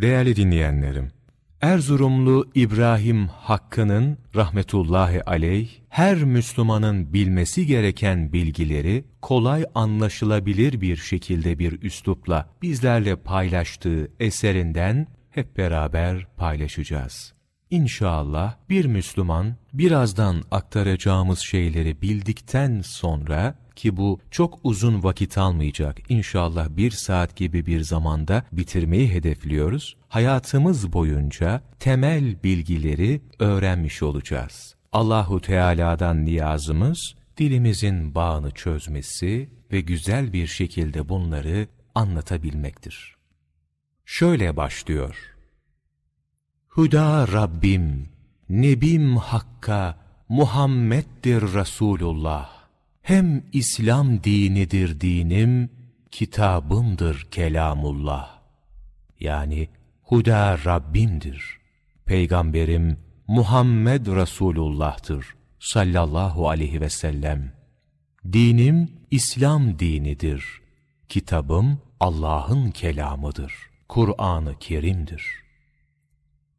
Değerli dinleyenlerim, Erzurumlu İbrahim Hakkı'nın rahmetullahi aleyh, her Müslümanın bilmesi gereken bilgileri kolay anlaşılabilir bir şekilde bir üslupla bizlerle paylaştığı eserinden hep beraber paylaşacağız. İnşallah bir Müslüman birazdan aktaracağımız şeyleri bildikten sonra ki bu çok uzun vakit almayacak. İnşallah bir saat gibi bir zamanda bitirmeyi hedefliyoruz. Hayatımız boyunca temel bilgileri öğrenmiş olacağız. Allahu Teala'dan niyazımız dilimizin bağını çözmesi ve güzel bir şekilde bunları anlatabilmektir. Şöyle başlıyor. Huda Rabbim, Nebim Hakka, Muhammed'dir Resulullah. Hem İslam dinidir dinim, kitabımdır kelamullah. Yani Huda Rabbimdir. Peygamberim Muhammed Resulullah'tır sallallahu aleyhi ve sellem. Dinim İslam dinidir. Kitabım Allah'ın kelamıdır. Kur'an-ı Kerim'dir.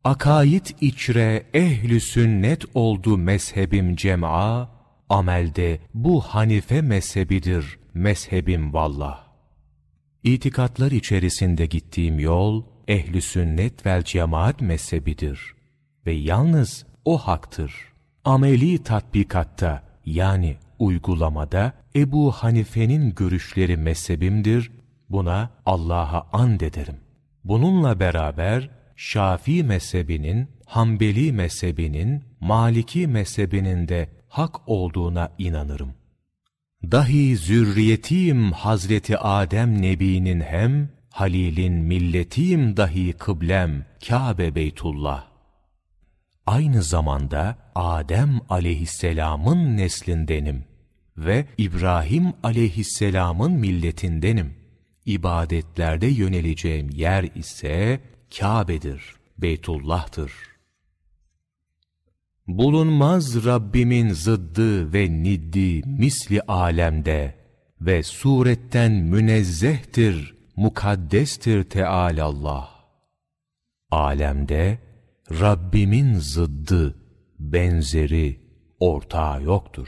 Akaid içre ehli sünnet oldu mezhebim cem'a, amelde bu Hanife mezhebidir mezhebim vallah. İtikatlar içerisinde gittiğim yol, ehli sünnet vel cemaat mezhebidir ve yalnız o haktır. Ameli tatbikatta yani uygulamada Ebu Hanife'nin görüşleri mezhebimdir, buna Allah'a and ederim. Bununla beraber Şafii mezhebinin, Hanbeli mezhebinin, Maliki mezhebinin de hak olduğuna inanırım. Dahi zürriyetiyim Hazreti Adem Nebi'nin hem, Halil'in milletiyim dahi kıblem Kabe Beytullah. Aynı zamanda Adem aleyhisselamın neslindenim ve İbrahim aleyhisselamın milletindenim. İbadetlerde yöneleceğim yer ise Kabe'dir, Beytullah'tır. Bulunmaz Rabbimin zıddı ve niddi misli alemde ve suretten münezzehtir, mukaddestir Teâlallah. Alemde Rabbimin zıddı, benzeri, ortağı yoktur.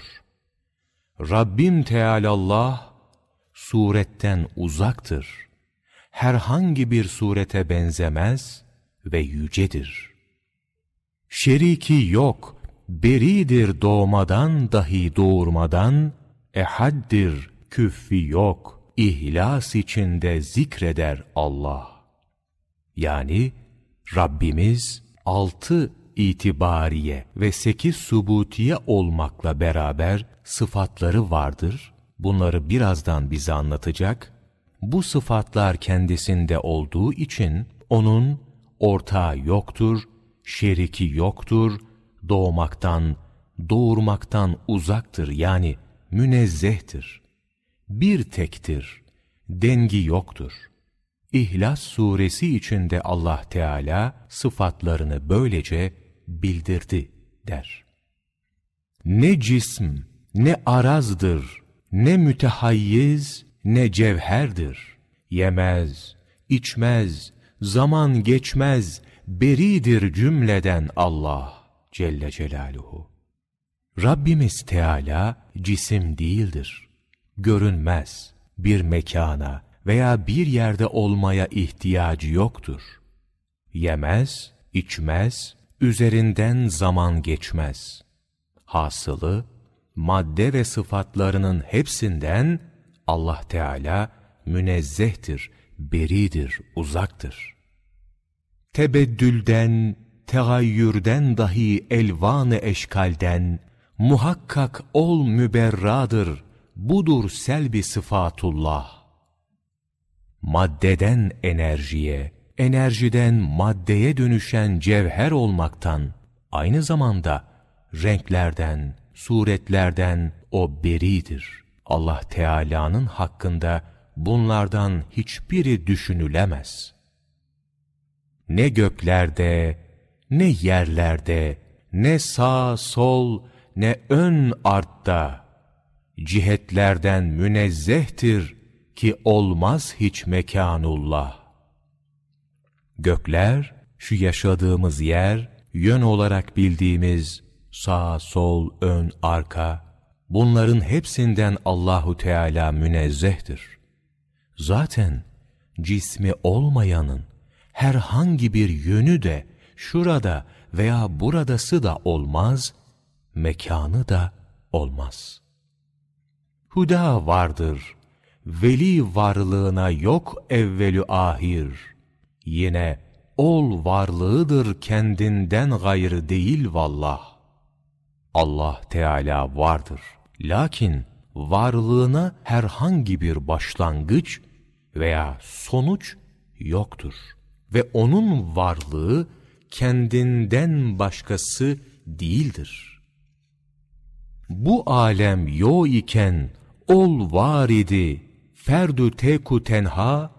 Rabbim Teâlallah, suretten uzaktır. Herhangi bir surete benzemez ve yücedir. Şeriki yok, beridir doğmadan dahi doğurmadan, ehaddir, küffi yok, ihlas içinde zikreder Allah. Yani Rabbimiz altı itibariye ve sekiz subutiye olmakla beraber sıfatları vardır. Bunları birazdan bize anlatacak. Bu sıfatlar kendisinde olduğu için onun ortağı yoktur, şeriki yoktur, doğmaktan, doğurmaktan uzaktır yani münezzehtir. Bir tektir, dengi yoktur. İhlas suresi içinde Allah Teala sıfatlarını böylece bildirdi der. Ne cism, ne arazdır, ne mütehayyiz, ne cevherdir. Yemez, içmez, zaman geçmez, beridir cümleden Allah Celle Celaluhu. Rabbimiz Teala cisim değildir. Görünmez, bir mekana veya bir yerde olmaya ihtiyacı yoktur. Yemez, içmez, üzerinden zaman geçmez. Hasılı, madde ve sıfatlarının hepsinden Allah Teala münezzehtir, beridir, uzaktır. Tebeddülden, tegayyürden dahi elvanı eşkalden, muhakkak ol müberradır, budur selbi sıfatullah. Maddeden enerjiye, enerjiden maddeye dönüşen cevher olmaktan, aynı zamanda renklerden, suretlerden o beridir. Allah Teala'nın hakkında bunlardan hiçbiri düşünülemez. Ne göklerde, ne yerlerde, ne sağ sol, ne ön artta, cihetlerden münezzehtir ki olmaz hiç mekanullah. Gökler, şu yaşadığımız yer, yön olarak bildiğimiz sağ, sol, ön, arka, bunların hepsinden Allahu Teala münezzehtir. Zaten cismi olmayanın herhangi bir yönü de şurada veya buradası da olmaz, mekanı da olmaz. Huda vardır, veli varlığına yok evvelü ahir. Yine ol varlığıdır kendinden gayrı değil vallah. Allah Teala vardır. Lakin varlığına herhangi bir başlangıç veya sonuç yoktur. Ve onun varlığı kendinden başkası değildir. Bu alem yo iken ol var idi, ferdü teku tenha,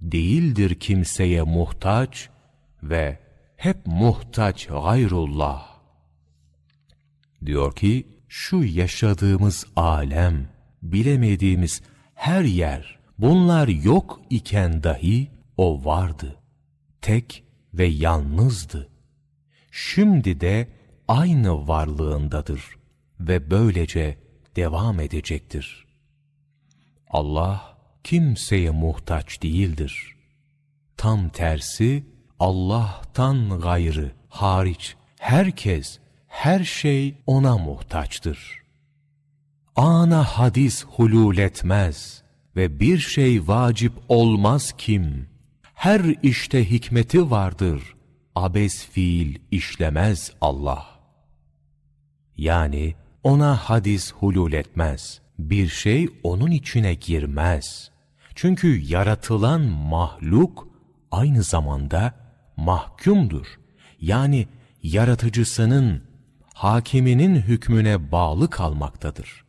değildir kimseye muhtaç ve hep muhtaç gayrullah. Diyor ki, şu yaşadığımız alem, bilemediğimiz her yer, bunlar yok iken dahi o vardı. Tek ve yalnızdı. Şimdi de aynı varlığındadır ve böylece devam edecektir. Allah kimseye muhtaç değildir. Tam tersi Allah'tan gayrı hariç herkes, her şey ona muhtaçtır. Ana hadis hulul etmez ve bir şey vacip olmaz kim? Her işte hikmeti vardır. Abes fiil işlemez Allah. Yani ona hadis hulul etmez. Bir şey onun içine girmez. Çünkü yaratılan mahluk aynı zamanda mahkumdur. Yani yaratıcısının, hakiminin hükmüne bağlı kalmaktadır.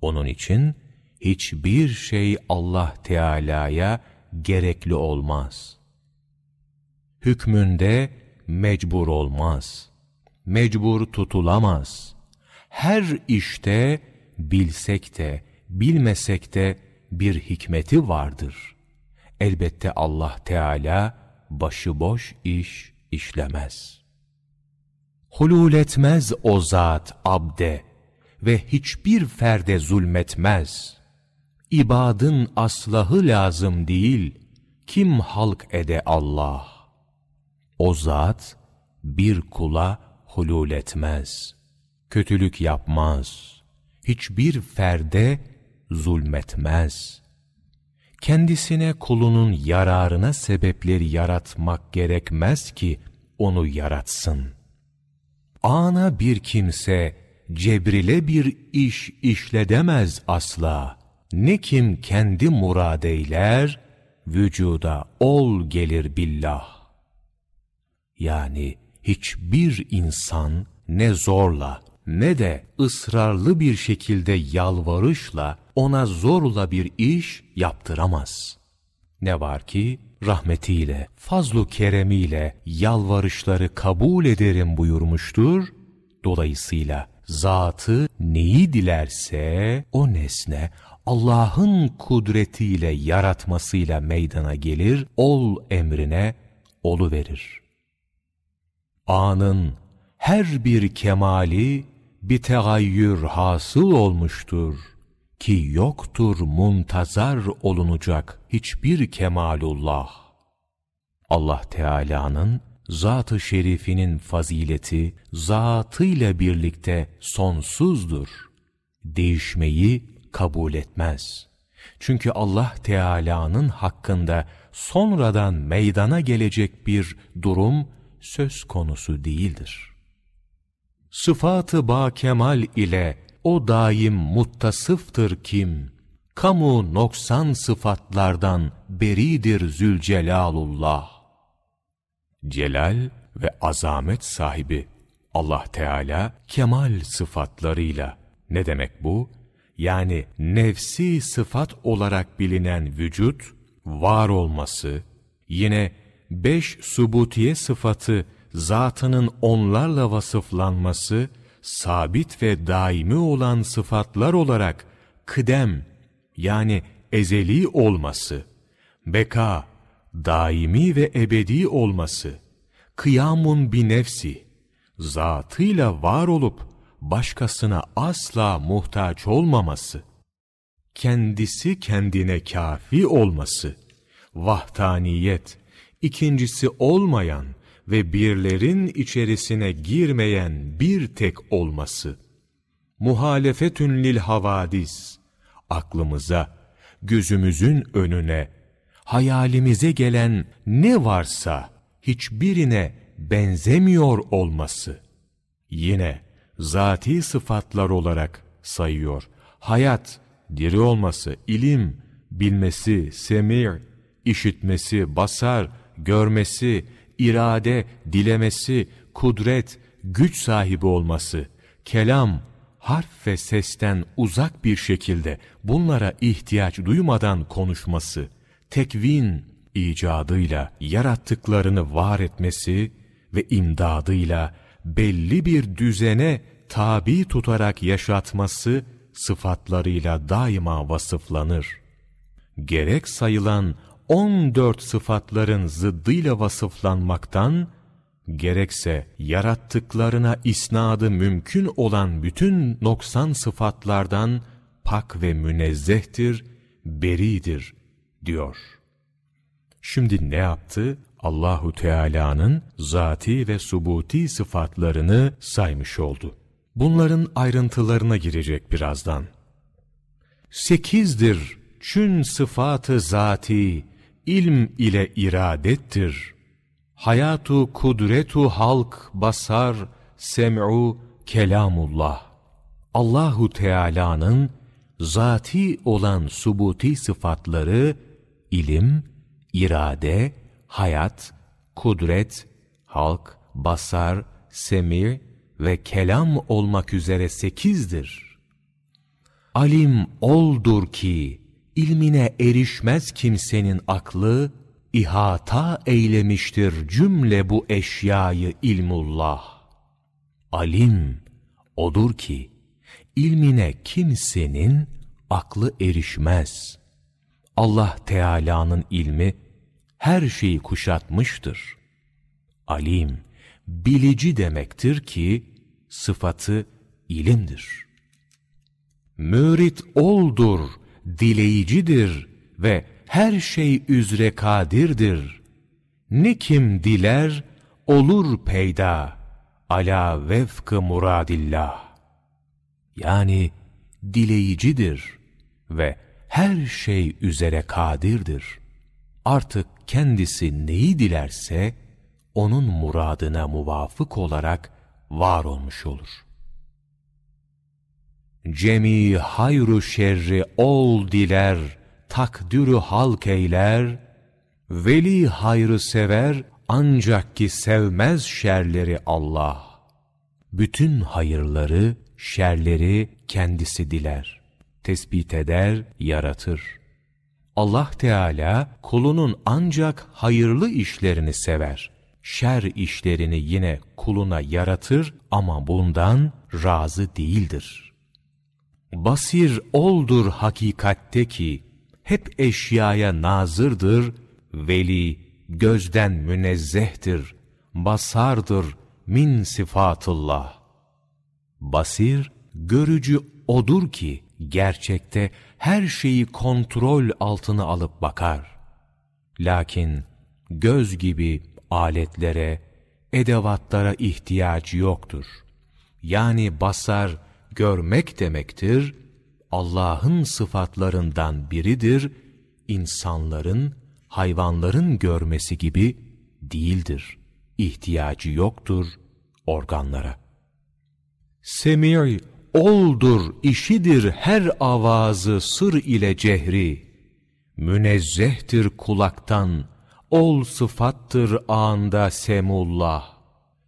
Onun için hiçbir şey Allah Teala'ya gerekli olmaz. Hükmünde mecbur olmaz. Mecbur tutulamaz. Her işte bilsek de bilmesek de bir hikmeti vardır. Elbette Allah Teala başıboş iş işlemez. Hulul etmez o zat abde ve hiçbir ferde zulmetmez. İbadın aslahı lazım değil, kim halk ede Allah. O zat bir kula hulul etmez, kötülük yapmaz, hiçbir ferde zulmetmez. Kendisine kulunun yararına sebepleri yaratmak gerekmez ki onu yaratsın. Ana bir kimse cebrile bir iş işledemez asla. Ne kim kendi murad eyler, vücuda ol gelir billah. Yani hiçbir insan ne zorla ne de ısrarlı bir şekilde yalvarışla ona zorla bir iş yaptıramaz. Ne var ki rahmetiyle, fazlu keremiyle yalvarışları kabul ederim buyurmuştur. Dolayısıyla zatı neyi dilerse o nesne Allah'ın kudretiyle yaratmasıyla meydana gelir, ol emrine olu verir. Anın her bir kemali bir tegayyür hasıl olmuştur ki yoktur muntazar olunacak hiçbir kemalullah. Allah Teala'nın zat-ı şerifinin fazileti zatıyla birlikte sonsuzdur. Değişmeyi kabul etmez. Çünkü Allah Teala'nın hakkında sonradan meydana gelecek bir durum söz konusu değildir. Sıfatı ba kemal ile o daim muttasıftır kim? Kamu noksan sıfatlardan beridir Zülcelalullah. Celal ve azamet sahibi Allah Teala kemal sıfatlarıyla. Ne demek bu? Yani nefsi sıfat olarak bilinen vücut, var olması, yine beş subutiye sıfatı zatının onlarla vasıflanması, sabit ve daimi olan sıfatlar olarak kıdem yani ezeli olması, beka, daimi ve ebedi olması, kıyamun bir nefsi, zatıyla var olup başkasına asla muhtaç olmaması, kendisi kendine kafi olması, vahdaniyet, ikincisi olmayan ve birlerin içerisine girmeyen bir tek olması, muhalefetün lil havadis, aklımıza, gözümüzün önüne, hayalimize gelen ne varsa hiçbirine benzemiyor olması, yine zati sıfatlar olarak sayıyor. Hayat, diri olması, ilim, bilmesi, semir, işitmesi, basar, görmesi, irade, dilemesi, kudret, güç sahibi olması, kelam, harf ve sesten uzak bir şekilde bunlara ihtiyaç duymadan konuşması, tekvin icadıyla yarattıklarını var etmesi ve imdadıyla belli bir düzene tabi tutarak yaşatması sıfatlarıyla daima vasıflanır. Gerek sayılan 14 sıfatların zıddıyla vasıflanmaktan, gerekse yarattıklarına isnadı mümkün olan bütün noksan sıfatlardan pak ve münezzehtir, beridir, diyor. Şimdi ne yaptı? Allahu Teala'nın zati ve subuti sıfatlarını saymış oldu. Bunların ayrıntılarına girecek birazdan. Sekizdir çün sıfatı zati, ilm ile iradettir. Hayatu kudretu halk basar, sem'u kelamullah. Allahu Teala'nın zati olan subuti sıfatları ilim, irade, hayat, kudret, halk, basar, semir ve kelam olmak üzere sekizdir. Alim oldur ki, ilmine erişmez kimsenin aklı, ihata eylemiştir cümle bu eşyayı ilmullah. Alim odur ki, ilmine kimsenin aklı erişmez. Allah Teala'nın ilmi her şeyi kuşatmıştır. Alim, bilici demektir ki sıfatı ilimdir. Mürit oldur, dileyicidir ve her şey üzre kadirdir. Ne kim diler, olur peyda, ala vefkı muradillah. Yani dileyicidir ve her şey üzere kadirdir. Artık kendisi neyi dilerse, onun muradına muvafık olarak var olmuş olur. Cemi hayru şerri ol diler, takdürü halk eyler, veli hayrı sever, ancak ki sevmez şerleri Allah. Bütün hayırları, şerleri kendisi diler, tespit eder, yaratır. Allah Teala kulunun ancak hayırlı işlerini sever. Şer işlerini yine kuluna yaratır ama bundan razı değildir. Basir oldur hakikatte ki hep eşyaya nazırdır, veli gözden münezzehtir, basardır min sıfatullah. Basir, görücü odur ki gerçekte her şeyi kontrol altına alıp bakar. Lakin göz gibi aletlere, edevatlara ihtiyacı yoktur. Yani basar, görmek demektir, Allah'ın sıfatlarından biridir, insanların, hayvanların görmesi gibi değildir. İhtiyacı yoktur organlara. Semir oldur, işidir her avazı sır ile cehri. Münezzehtir kulaktan, ol sıfattır anda semullah.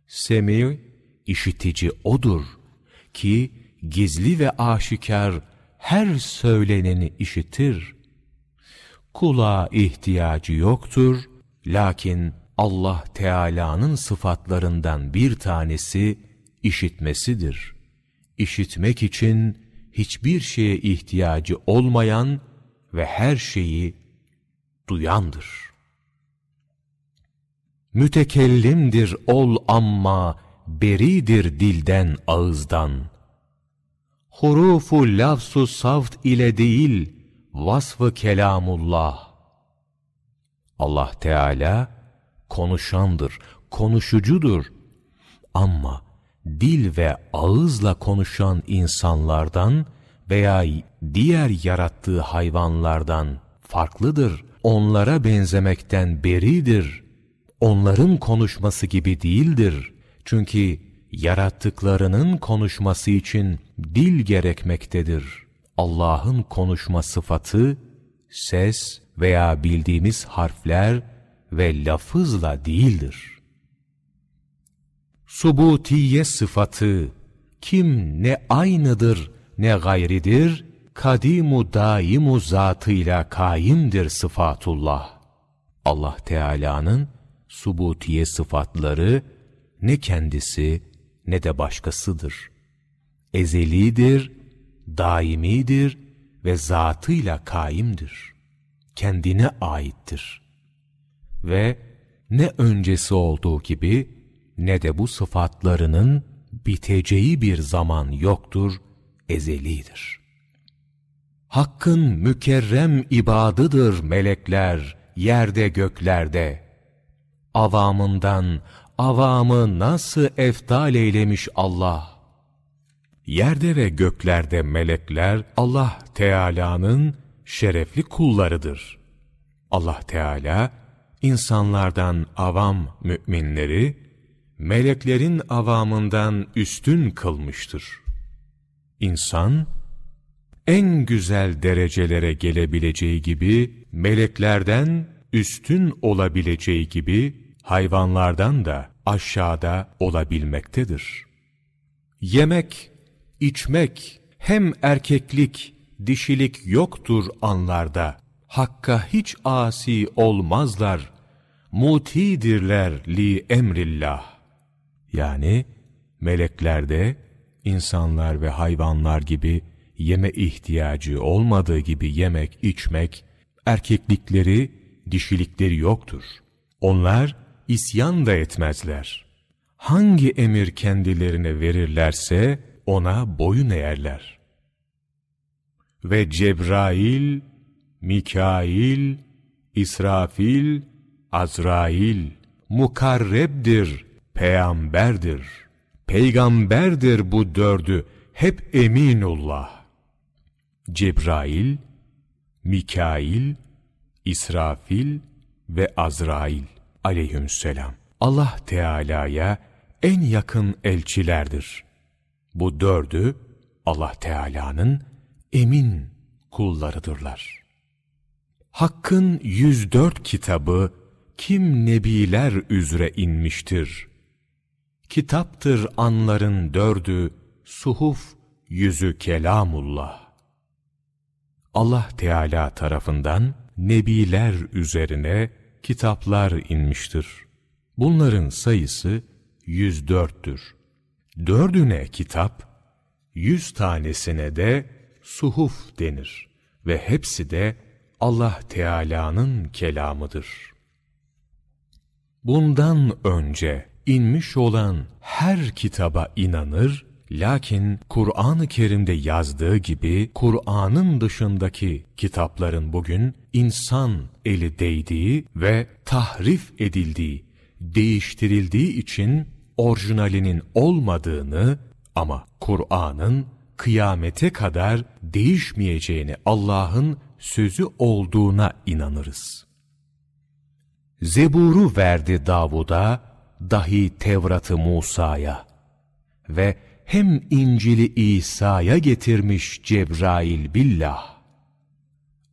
Semir, işitici odur ki gizli ve aşikar her söyleneni işitir. Kulağa ihtiyacı yoktur, lakin Allah Teala'nın sıfatlarından bir tanesi işitmesidir. İşitmek için hiçbir şeye ihtiyacı olmayan ve her şeyi duyandır. Mütekellimdir ol amma beridir dilden ağızdan. Hurufu lafzu savt ile değil, vasfı kelamullah. Allah Teala konuşandır, konuşucudur. Ama dil ve ağızla konuşan insanlardan veya diğer yarattığı hayvanlardan farklıdır. Onlara benzemekten beridir. Onların konuşması gibi değildir. Çünkü yarattıklarının konuşması için dil gerekmektedir. Allah'ın konuşma sıfatı, ses veya bildiğimiz harfler ve lafızla değildir. Subutiye sıfatı, kim ne aynıdır ne gayridir, kadimu daimu zatıyla kaimdir sıfatullah. Allah Teala'nın subutiye sıfatları ne kendisi ne de başkasıdır. Ezelidir, daimidir ve zatıyla kaimdir. Kendine aittir. Ve ne öncesi olduğu gibi ne de bu sıfatlarının biteceği bir zaman yoktur, ezelidir. Hakkın mükerrem ibadıdır melekler yerde göklerde. Avamından avamı nasıl eftal eylemiş Allah. Yerde ve göklerde melekler Allah Teala'nın şerefli kullarıdır. Allah Teala insanlardan avam müminleri meleklerin avamından üstün kılmıştır. İnsan en güzel derecelere gelebileceği gibi meleklerden üstün olabileceği gibi hayvanlardan da aşağıda olabilmektedir. Yemek, içmek, hem erkeklik, dişilik yoktur anlarda. Hakka hiç asi olmazlar. Mutidirler li emrillah. Yani meleklerde insanlar ve hayvanlar gibi yeme ihtiyacı olmadığı gibi yemek, içmek, erkeklikleri, dişilikleri yoktur. Onlar isyan da etmezler. Hangi emir kendilerine verirlerse ona boyun eğerler. Ve Cebrail, Mikail, İsrafil, Azrail mukarrebdir, peygamberdir. Peygamberdir bu dördü, hep eminullah. Cebrail, Mikail, İsrafil ve Azrail aleyhisselam. Allah Teala'ya en yakın elçilerdir. Bu dördü Allah Teala'nın emin kullarıdırlar. Hakk'ın 104 kitabı kim nebiler üzere inmiştir. Kitaptır anların dördü, suhuf yüzü kelamullah. Allah Teala tarafından nebiler üzerine kitaplar inmiştir. Bunların sayısı 104'tür. Dördüne kitap, yüz tanesine de suhuf denir ve hepsi de Allah Teala'nın kelamıdır. Bundan önce inmiş olan her kitaba inanır, lakin Kur'an-ı Kerim'de yazdığı gibi Kur'an'ın dışındaki kitapların bugün insan eli değdiği ve tahrif edildiği, değiştirildiği için orijinalinin olmadığını ama Kur'an'ın kıyamete kadar değişmeyeceğini Allah'ın sözü olduğuna inanırız. Zebur'u verdi Davud'a, dahi Tevrat'ı Musa'ya ve hem İncil'i İsa'ya getirmiş Cebrail billah.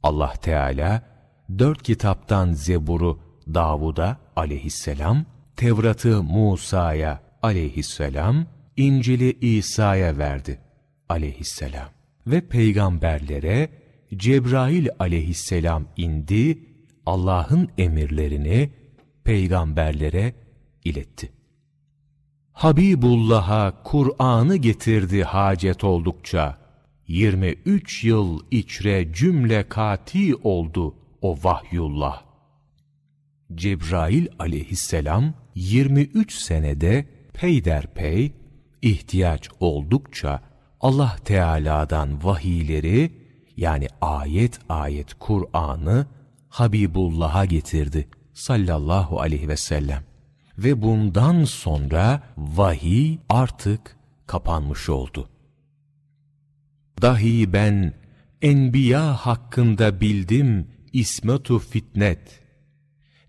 Allah Teala dört kitaptan Zebur'u Davud'a aleyhisselam, Tevrat'ı Musa'ya aleyhisselam, İncil'i İsa'ya verdi aleyhisselam. Ve peygamberlere Cebrail aleyhisselam indi, Allah'ın emirlerini peygamberlere iletti. Habibullah'a Kur'an'ı getirdi hacet oldukça. 23 yıl içre cümle kati oldu o vahyullah. Cebrail aleyhisselam 23 senede peyderpey ihtiyaç oldukça Allah Teala'dan vahiyleri yani ayet ayet Kur'an'ı Habibullah'a getirdi sallallahu aleyhi ve sellem. Ve bundan sonra vahiy artık kapanmış oldu. Dahi ben enbiya hakkında bildim ismetu fitnet.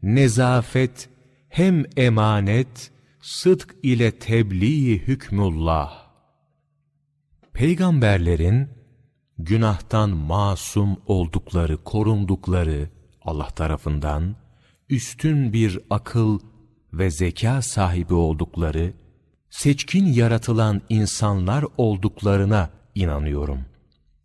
Nezafet hem emanet, sıdk ile tebliğ hükmullah. Peygamberlerin günahtan masum oldukları, korundukları Allah tarafından üstün bir akıl ve zeka sahibi oldukları, seçkin yaratılan insanlar olduklarına inanıyorum.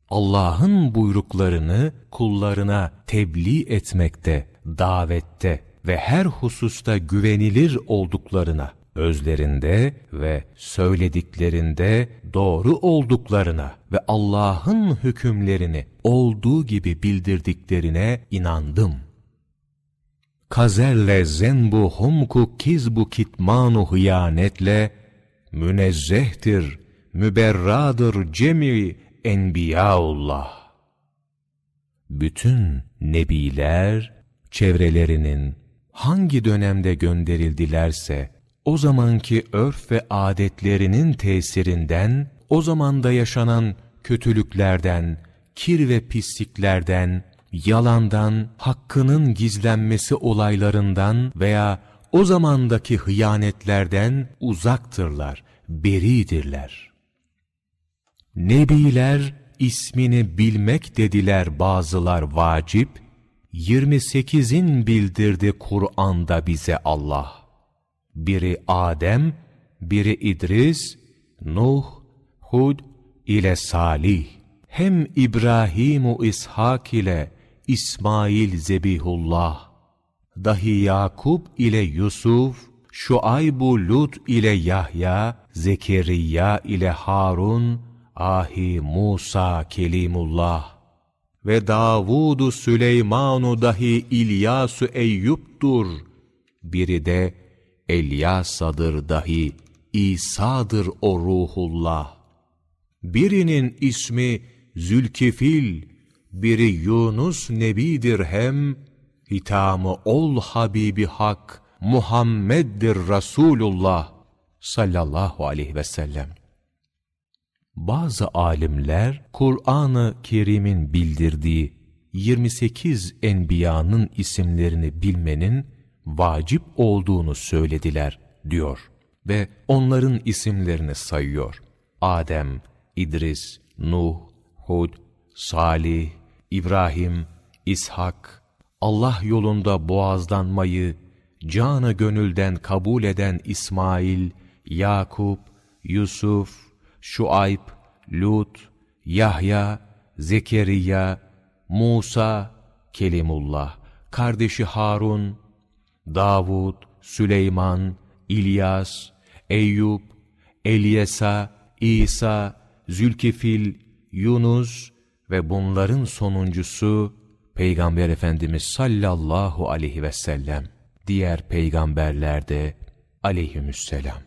Allah'ın buyruklarını kullarına tebliğ etmekte, davette ve her hususta güvenilir olduklarına, özlerinde ve söylediklerinde doğru olduklarına ve Allah'ın hükümlerini olduğu gibi bildirdiklerine inandım. Kazerle zenbu humku kizbu kitmanu hıyanetle münezzehtir, müberradır cemi enbiyaullah. Bütün nebiler çevrelerinin hangi dönemde gönderildilerse o zamanki örf ve adetlerinin tesirinden, o zamanda yaşanan kötülüklerden, kir ve pisliklerden, yalandan, hakkının gizlenmesi olaylarından veya o zamandaki hıyanetlerden uzaktırlar, beridirler. Nebiler ismini bilmek dediler bazılar vacip, 28'in bildirdi Kur'an'da bize Allah. Biri Adem, biri İdris, Nuh, Hud ile Salih. Hem İbrahim-u İshak ile İsmail Zebihullah. Dahi Yakup ile Yusuf, Şuayb-u Lut ile Yahya, Zekeriya ile Harun, ahi Musa Kelimullah ve Davudu Süleymanu dahi İlyasu Eyyub'dur. Biri de Elyasa'dır dahi İsa'dır o ruhullah. Birinin ismi Zülkifil, biri Yunus Nebidir hem, hitamı ol Habibi Hak, Muhammed'dir Resulullah sallallahu aleyhi ve sellem. Bazı alimler Kur'an-ı Kerim'in bildirdiği 28 enbiyanın isimlerini bilmenin vacip olduğunu söylediler diyor ve onların isimlerini sayıyor. Adem, İdris, Nuh, Hud, Salih, İbrahim, İshak, Allah yolunda boğazlanmayı canı gönülden kabul eden İsmail, Yakup, Yusuf, Şuayb, Lut, Yahya, Zekeriya, Musa, Kelimullah, kardeşi Harun, Davud, Süleyman, İlyas, Eyüp, Elyesa, İsa, Zülkifil, Yunus ve bunların sonuncusu Peygamber Efendimiz sallallahu aleyhi ve sellem, diğer peygamberler de aleyhümüsselam.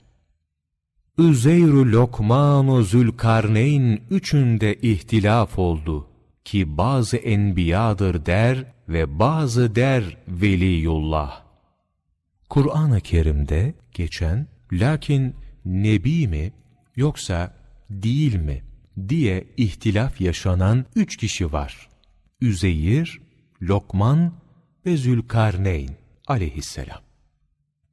Üzeyr-ü Lokman-ı Zülkarneyn üçünde ihtilaf oldu ki bazı enbiyadır der ve bazı der veliyullah. Kur'an-ı Kerim'de geçen lakin nebi mi yoksa değil mi diye ihtilaf yaşanan üç kişi var. Üzeyir, Lokman ve Zülkarneyn aleyhisselam.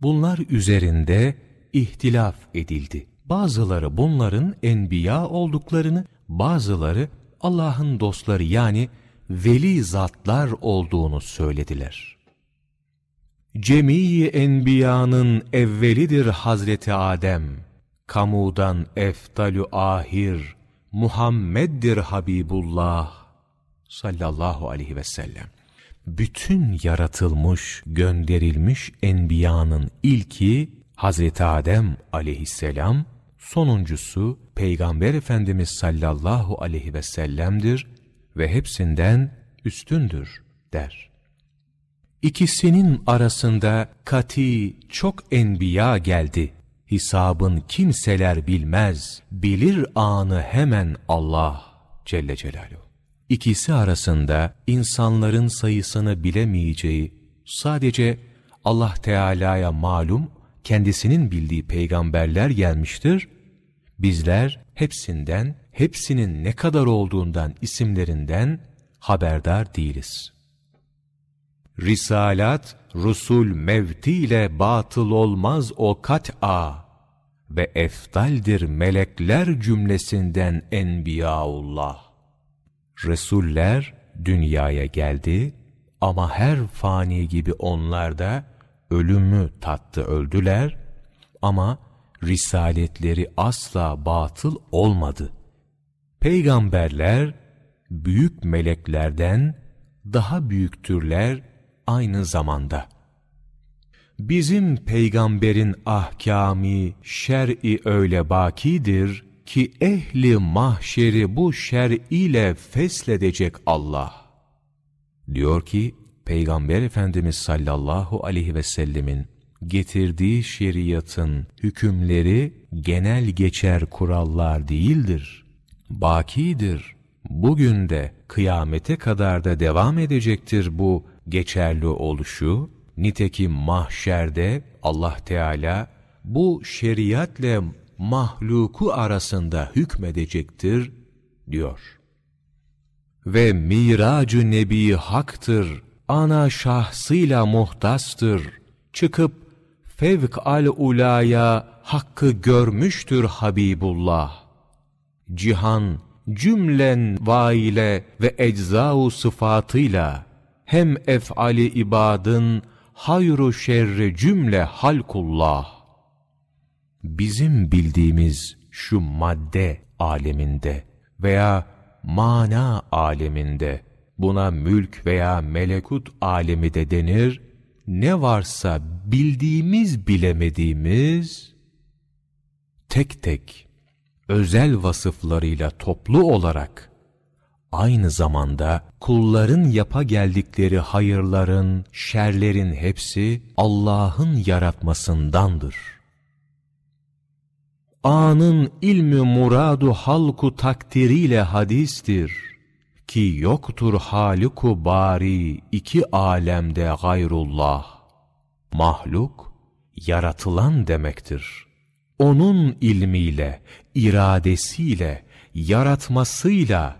Bunlar üzerinde ihtilaf edildi. Bazıları bunların enbiya olduklarını, bazıları Allah'ın dostları yani veli zatlar olduğunu söylediler. Cemii enbiyanın evvelidir Hazreti Adem. Kamudan eftalü ahir Muhammed'dir Habibullah sallallahu aleyhi ve sellem. Bütün yaratılmış, gönderilmiş enbiyanın ilki Hazreti Adem aleyhisselam, sonuncusu Peygamber Efendimiz sallallahu aleyhi ve sellem'dir ve hepsinden üstündür der. İkisinin arasında kati çok enbiya geldi. Hisabın kimseler bilmez, bilir anı hemen Allah Celle Celaluhu. İkisi arasında insanların sayısını bilemeyeceği, sadece Allah Teala'ya malum, kendisinin bildiği peygamberler gelmiştir. Bizler hepsinden, hepsinin ne kadar olduğundan, isimlerinden haberdar değiliz. Risalat, Rusul mevtiyle batıl olmaz o kat'a ve eftaldir melekler cümlesinden Enbiyaullah. Resuller dünyaya geldi ama her fani gibi onlar da ölümü tattı öldüler ama risaletleri asla batıl olmadı. Peygamberler büyük meleklerden daha büyüktürler aynı zamanda. Bizim peygamberin ahkami, şer'i öyle bakidir ki ehli mahşeri bu şer ile fesledecek Allah. Diyor ki, Peygamber Efendimiz sallallahu aleyhi ve sellemin getirdiği şeriatın hükümleri genel geçer kurallar değildir. Bakidir. Bugün de kıyamete kadar da devam edecektir bu geçerli oluşu. Nitekim mahşerde Allah Teala bu şeriatle mahluku arasında hükmedecektir diyor. Ve miracı nebi haktır, ana şahsıyla muhtastır. Çıkıp fevk al ulaya hakkı görmüştür Habibullah. Cihan cümlen vaile ve eczau sıfatıyla hem efali ibadın hayru şerri cümle halkullah bizim bildiğimiz şu madde aleminde veya mana aleminde buna mülk veya melekut alemi de denir. Ne varsa bildiğimiz bilemediğimiz tek tek özel vasıflarıyla toplu olarak aynı zamanda kulların yapa geldikleri hayırların, şerlerin hepsi Allah'ın yaratmasındandır anın ilmi muradu halku takdiriyle hadistir. Ki yoktur haliku bari iki alemde gayrullah. Mahluk, yaratılan demektir. Onun ilmiyle, iradesiyle, yaratmasıyla,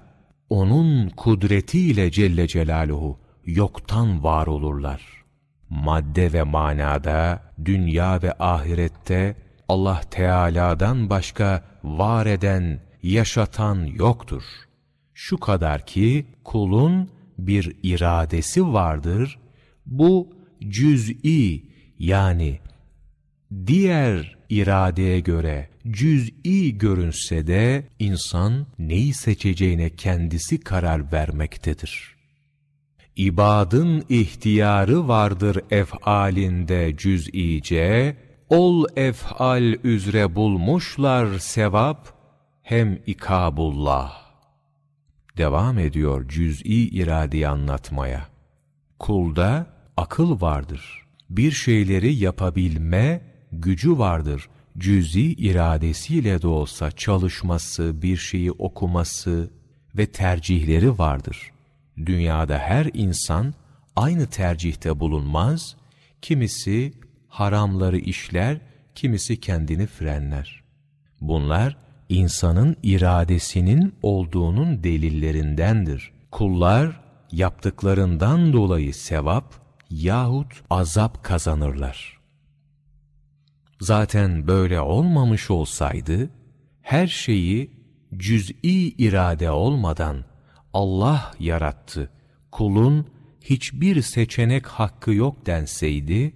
onun kudretiyle Celle Celaluhu yoktan var olurlar. Madde ve manada, dünya ve ahirette Allah Teala'dan başka var eden, yaşatan yoktur. Şu kadar ki kulun bir iradesi vardır. Bu cüz'i yani diğer iradeye göre cüz'i görünse de insan neyi seçeceğine kendisi karar vermektedir. İbadın ihtiyarı vardır ef'alinde cüz'ice, ol efal üzre bulmuşlar sevap, hem ikabullah. Devam ediyor cüz'i iradeyi anlatmaya. Kulda akıl vardır. Bir şeyleri yapabilme gücü vardır. Cüz'i iradesiyle de olsa çalışması, bir şeyi okuması ve tercihleri vardır. Dünyada her insan aynı tercihte bulunmaz, kimisi haramları işler, kimisi kendini frenler. Bunlar insanın iradesinin olduğunun delillerindendir. Kullar yaptıklarından dolayı sevap yahut azap kazanırlar. Zaten böyle olmamış olsaydı, her şeyi cüz'i irade olmadan Allah yarattı, kulun hiçbir seçenek hakkı yok denseydi,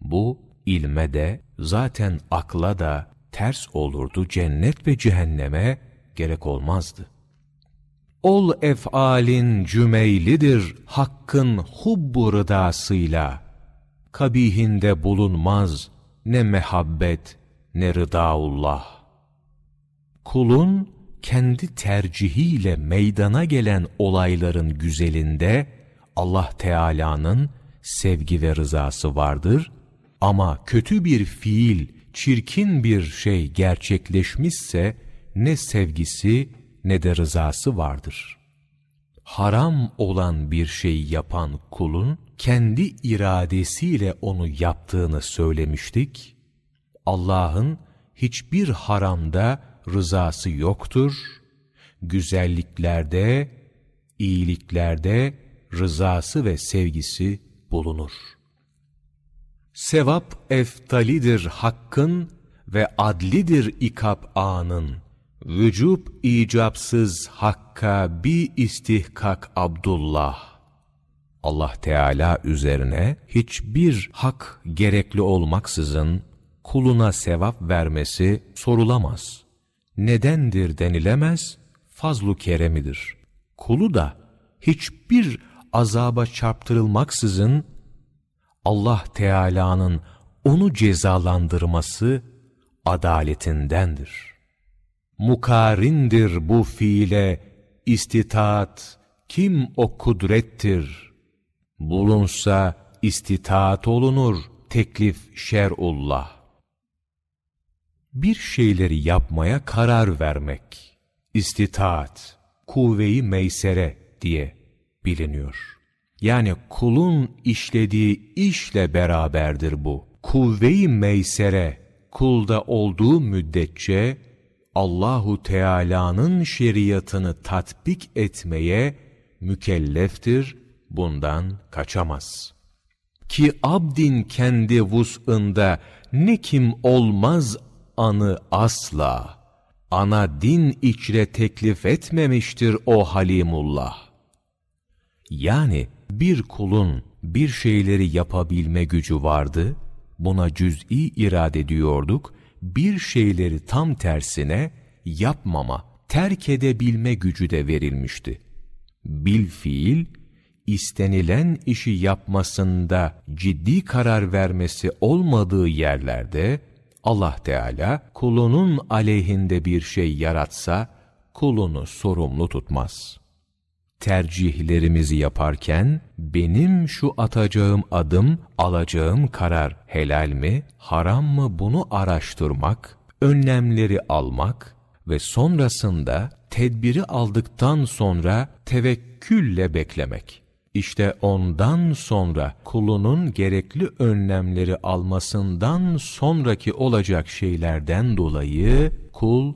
bu ilme de zaten akla da ters olurdu cennet ve cehenneme gerek olmazdı. Ol efalin cümeylidir hakkın hubbu rıdasıyla. Kabihinde bulunmaz ne mehabbet ne rıdaullah. Kulun kendi tercihiyle meydana gelen olayların güzelinde Allah Teala'nın sevgi ve rızası vardır ama kötü bir fiil, çirkin bir şey gerçekleşmişse ne sevgisi ne de rızası vardır. Haram olan bir şey yapan kulun kendi iradesiyle onu yaptığını söylemiştik. Allah'ın hiçbir haramda rızası yoktur. Güzelliklerde, iyiliklerde rızası ve sevgisi bulunur. Sevap eftalidir hakkın ve adlidir ikap anın. Vücub icapsız hakka bir istihkak Abdullah. Allah Teala üzerine hiçbir hak gerekli olmaksızın kuluna sevap vermesi sorulamaz. Nedendir denilemez, fazlu keremidir. Kulu da hiçbir azaba çarptırılmaksızın Allah Teala'nın onu cezalandırması adaletindendir. Mukarindir bu fiile istitaat, kim o kudrettir? Bulunsa istitaat olunur, teklif şer'ullah. Bir şeyleri yapmaya karar vermek, istitaat, kuvve-i meysere diye biliniyor. Yani kulun işlediği işle beraberdir bu. Kuvve-i meysere kulda olduğu müddetçe Allahu Teala'nın şeriatını tatbik etmeye mükelleftir, bundan kaçamaz. Ki abdin kendi vus'ında ne kim olmaz anı asla, ana din içre teklif etmemiştir o Halimullah. Yani bir kulun bir şeyleri yapabilme gücü vardı, buna cüz'i irade diyorduk, bir şeyleri tam tersine yapmama, terk edebilme gücü de verilmişti. Bil fiil, istenilen işi yapmasında ciddi karar vermesi olmadığı yerlerde, Allah Teala kulunun aleyhinde bir şey yaratsa, kulunu sorumlu tutmaz.'' Tercihlerimizi yaparken benim şu atacağım adım, alacağım karar helal mi, haram mı bunu araştırmak, önlemleri almak ve sonrasında tedbiri aldıktan sonra tevekkülle beklemek. İşte ondan sonra kulunun gerekli önlemleri almasından sonraki olacak şeylerden dolayı kul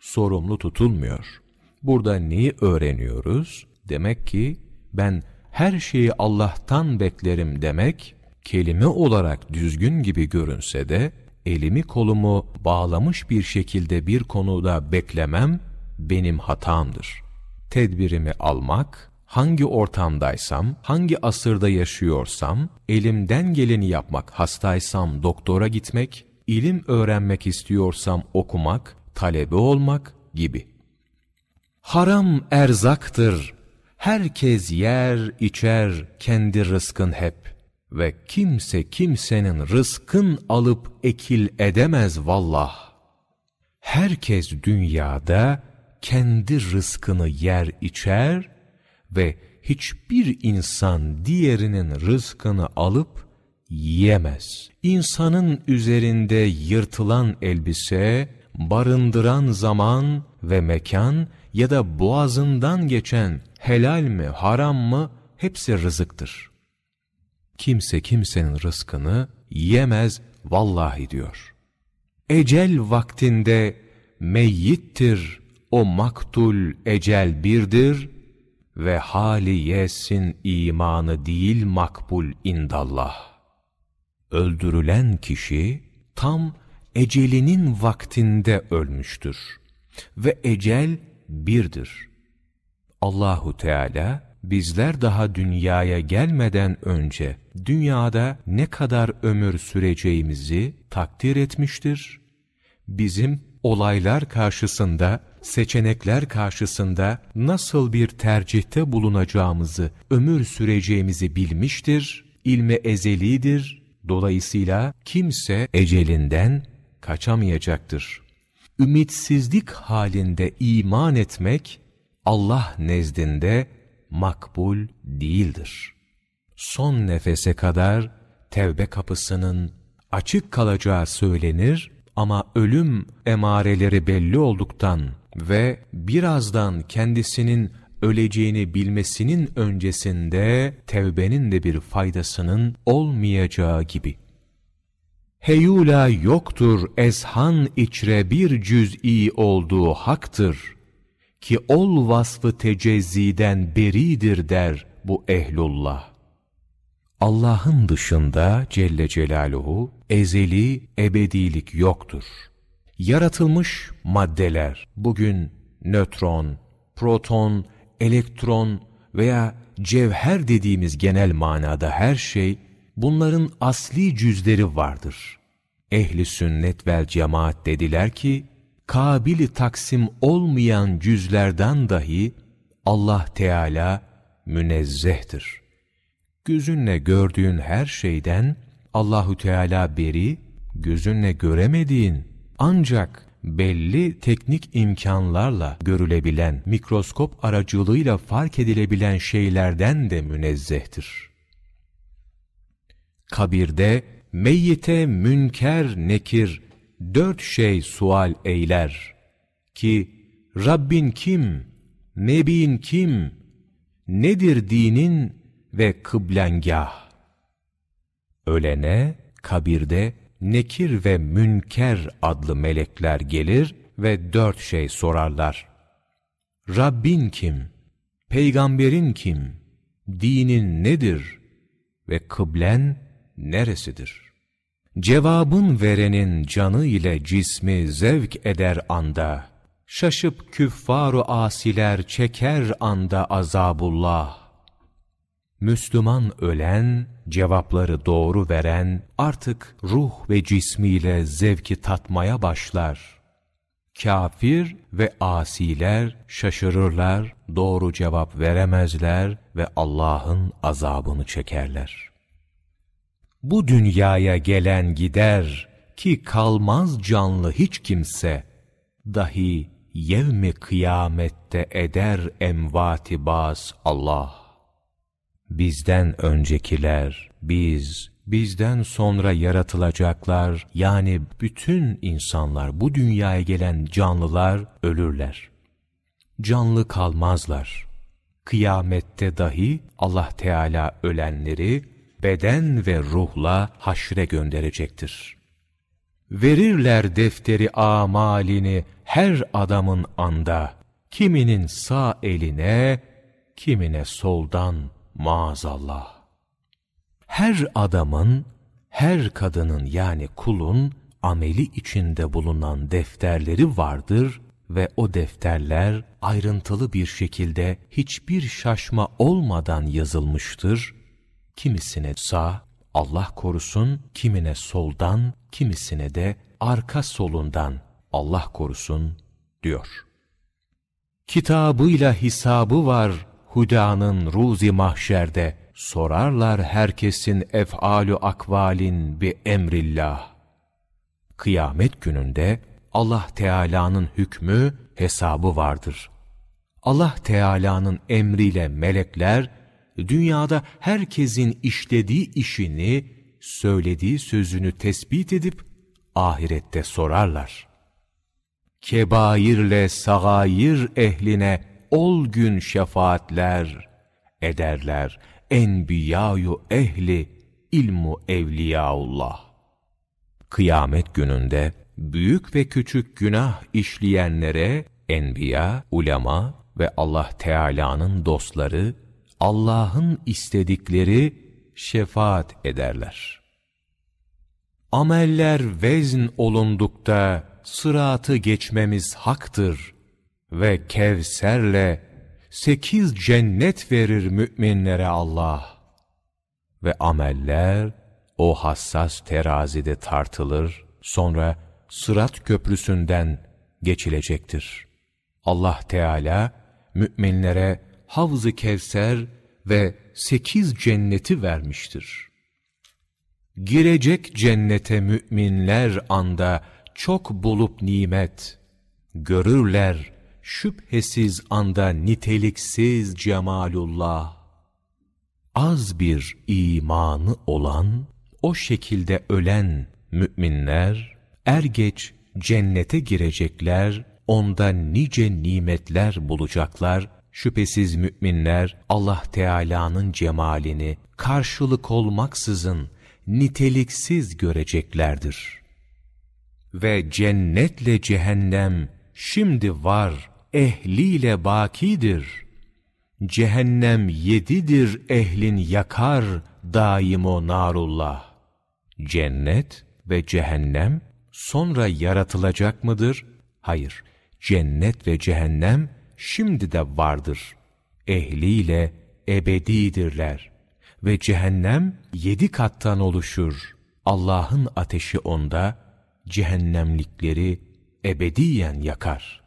sorumlu tutulmuyor. Burada neyi öğreniyoruz? Demek ki ben her şeyi Allah'tan beklerim demek, kelime olarak düzgün gibi görünse de, elimi kolumu bağlamış bir şekilde bir konuda beklemem, benim hatamdır. Tedbirimi almak, hangi ortamdaysam, hangi asırda yaşıyorsam, elimden geleni yapmak, hastaysam doktora gitmek, ilim öğrenmek istiyorsam okumak, talebe olmak gibi. Haram erzaktır, Herkes yer içer kendi rızkın hep ve kimse kimsenin rızkın alıp ekil edemez vallah. Herkes dünyada kendi rızkını yer içer ve hiçbir insan diğerinin rızkını alıp yiyemez. İnsanın üzerinde yırtılan elbise, barındıran zaman ve mekan ya da boğazından geçen helal mi, haram mı hepsi rızıktır. Kimse kimsenin rızkını yemez vallahi diyor. Ecel vaktinde meyyittir o maktul ecel birdir ve hali yesin imanı değil makbul indallah. Öldürülen kişi tam ecelinin vaktinde ölmüştür ve ecel birdir. Allahu Teala bizler daha dünyaya gelmeden önce dünyada ne kadar ömür süreceğimizi takdir etmiştir. Bizim olaylar karşısında, seçenekler karşısında nasıl bir tercihte bulunacağımızı, ömür süreceğimizi bilmiştir. İlme ezelidir. Dolayısıyla kimse ecelinden kaçamayacaktır. Ümitsizlik halinde iman etmek Allah nezdinde makbul değildir. son nefese kadar tevbe kapısının açık kalacağı söylenir ama ölüm emareleri belli olduktan ve birazdan kendisinin öleceğini bilmesinin öncesinde tevbenin de bir faydasının olmayacağı gibi. Heyula yoktur ezhan içre bir cüz'i olduğu haktır ki ol vasfı tecezziden beridir der bu ehlullah. Allah'ın dışında Celle Celaluhu ezeli ebedilik yoktur. Yaratılmış maddeler bugün nötron, proton, elektron veya cevher dediğimiz genel manada her şey bunların asli cüzleri vardır. Ehli sünnet vel cemaat dediler ki kabili taksim olmayan cüzlerden dahi Allah Teala münezzehtir gözünle gördüğün her şeyden Allahü Teala beri, gözünle göremediğin ancak belli teknik imkanlarla görülebilen, mikroskop aracılığıyla fark edilebilen şeylerden de münezzehtir. Kabirde meyyite münker nekir dört şey sual eyler ki Rabbin kim, Nebin kim, nedir dinin ve kıblengah. Ölene kabirde Nekir ve Münker adlı melekler gelir ve dört şey sorarlar. Rabbin kim? Peygamberin kim? Dinin nedir? Ve kıblen neresidir? Cevabın verenin canı ile cismi zevk eder anda, şaşıp küffaru asiler çeker anda azabullah. Müslüman ölen, cevapları doğru veren artık ruh ve cismiyle zevki tatmaya başlar. Kafir ve asiler şaşırırlar, doğru cevap veremezler ve Allah'ın azabını çekerler. Bu dünyaya gelen gider ki kalmaz canlı hiç kimse, dahi yevmi kıyamette eder emvati baz Allah bizden öncekiler, biz, bizden sonra yaratılacaklar, yani bütün insanlar, bu dünyaya gelen canlılar ölürler. Canlı kalmazlar. Kıyamette dahi Allah Teala ölenleri beden ve ruhla haşre gönderecektir. Verirler defteri amalini her adamın anda, kiminin sağ eline, kimine soldan maazallah. Her adamın, her kadının yani kulun ameli içinde bulunan defterleri vardır ve o defterler ayrıntılı bir şekilde hiçbir şaşma olmadan yazılmıştır. Kimisine sağ, Allah korusun, kimine soldan, kimisine de arka solundan, Allah korusun diyor. Kitabıyla hesabı var Huda'nın ruzi mahşerde sorarlar herkesin ef'alü akvalin bi emrillah. Kıyamet gününde Allah Teala'nın hükmü, hesabı vardır. Allah Teala'nın emriyle melekler, dünyada herkesin işlediği işini, söylediği sözünü tespit edip, ahirette sorarlar. Kebairle sagayir ehline, ol gün şefaatler ederler enbiyayu ehli ilmu evliyaullah. Kıyamet gününde büyük ve küçük günah işleyenlere enbiya, ulema ve Allah Teala'nın dostları Allah'ın istedikleri şefaat ederler. Ameller vezn olundukta sıratı geçmemiz haktır ve Kevser'le sekiz cennet verir müminlere Allah. Ve ameller o hassas terazide tartılır, sonra sırat köprüsünden geçilecektir. Allah Teala müminlere Havz-ı Kevser ve sekiz cenneti vermiştir. Girecek cennete müminler anda çok bulup nimet, görürler şüphesiz anda niteliksiz cemalullah. az bir imanı olan, o şekilde ölen müminler, er geç cennete girecekler, onda nice nimetler bulacaklar, şüphesiz müminler Allah Teala'nın cemalini karşılık olmaksızın niteliksiz göreceklerdir. Ve cennetle cehennem şimdi var, ehliyle bakidir.'' Cehennem yedidir ehlin yakar daim o narullah. Cennet ve cehennem sonra yaratılacak mıdır? Hayır. Cennet ve cehennem şimdi de vardır. Ehliyle ebedidirler. Ve cehennem yedi kattan oluşur. Allah'ın ateşi onda, cehennemlikleri ebediyen yakar.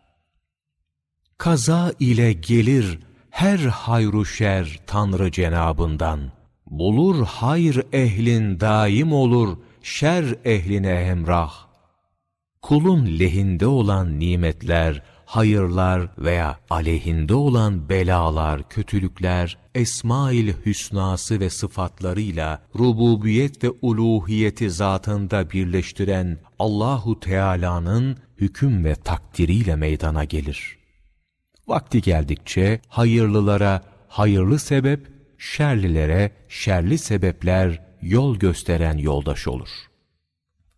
Kaza ile gelir her hayru şer Tanrı cenabından. Bulur hayır ehlin daim olur, şer ehline emrah. Kulun lehinde olan nimetler, hayırlar veya aleyhinde olan belalar, kötülükler, Esmail hüsnası ve sıfatlarıyla rububiyet ve uluhiyeti zatında birleştiren Allahu Teala'nın hüküm ve takdiriyle meydana gelir. Vakti geldikçe hayırlılara hayırlı sebep, şerlilere şerli sebepler yol gösteren yoldaş olur.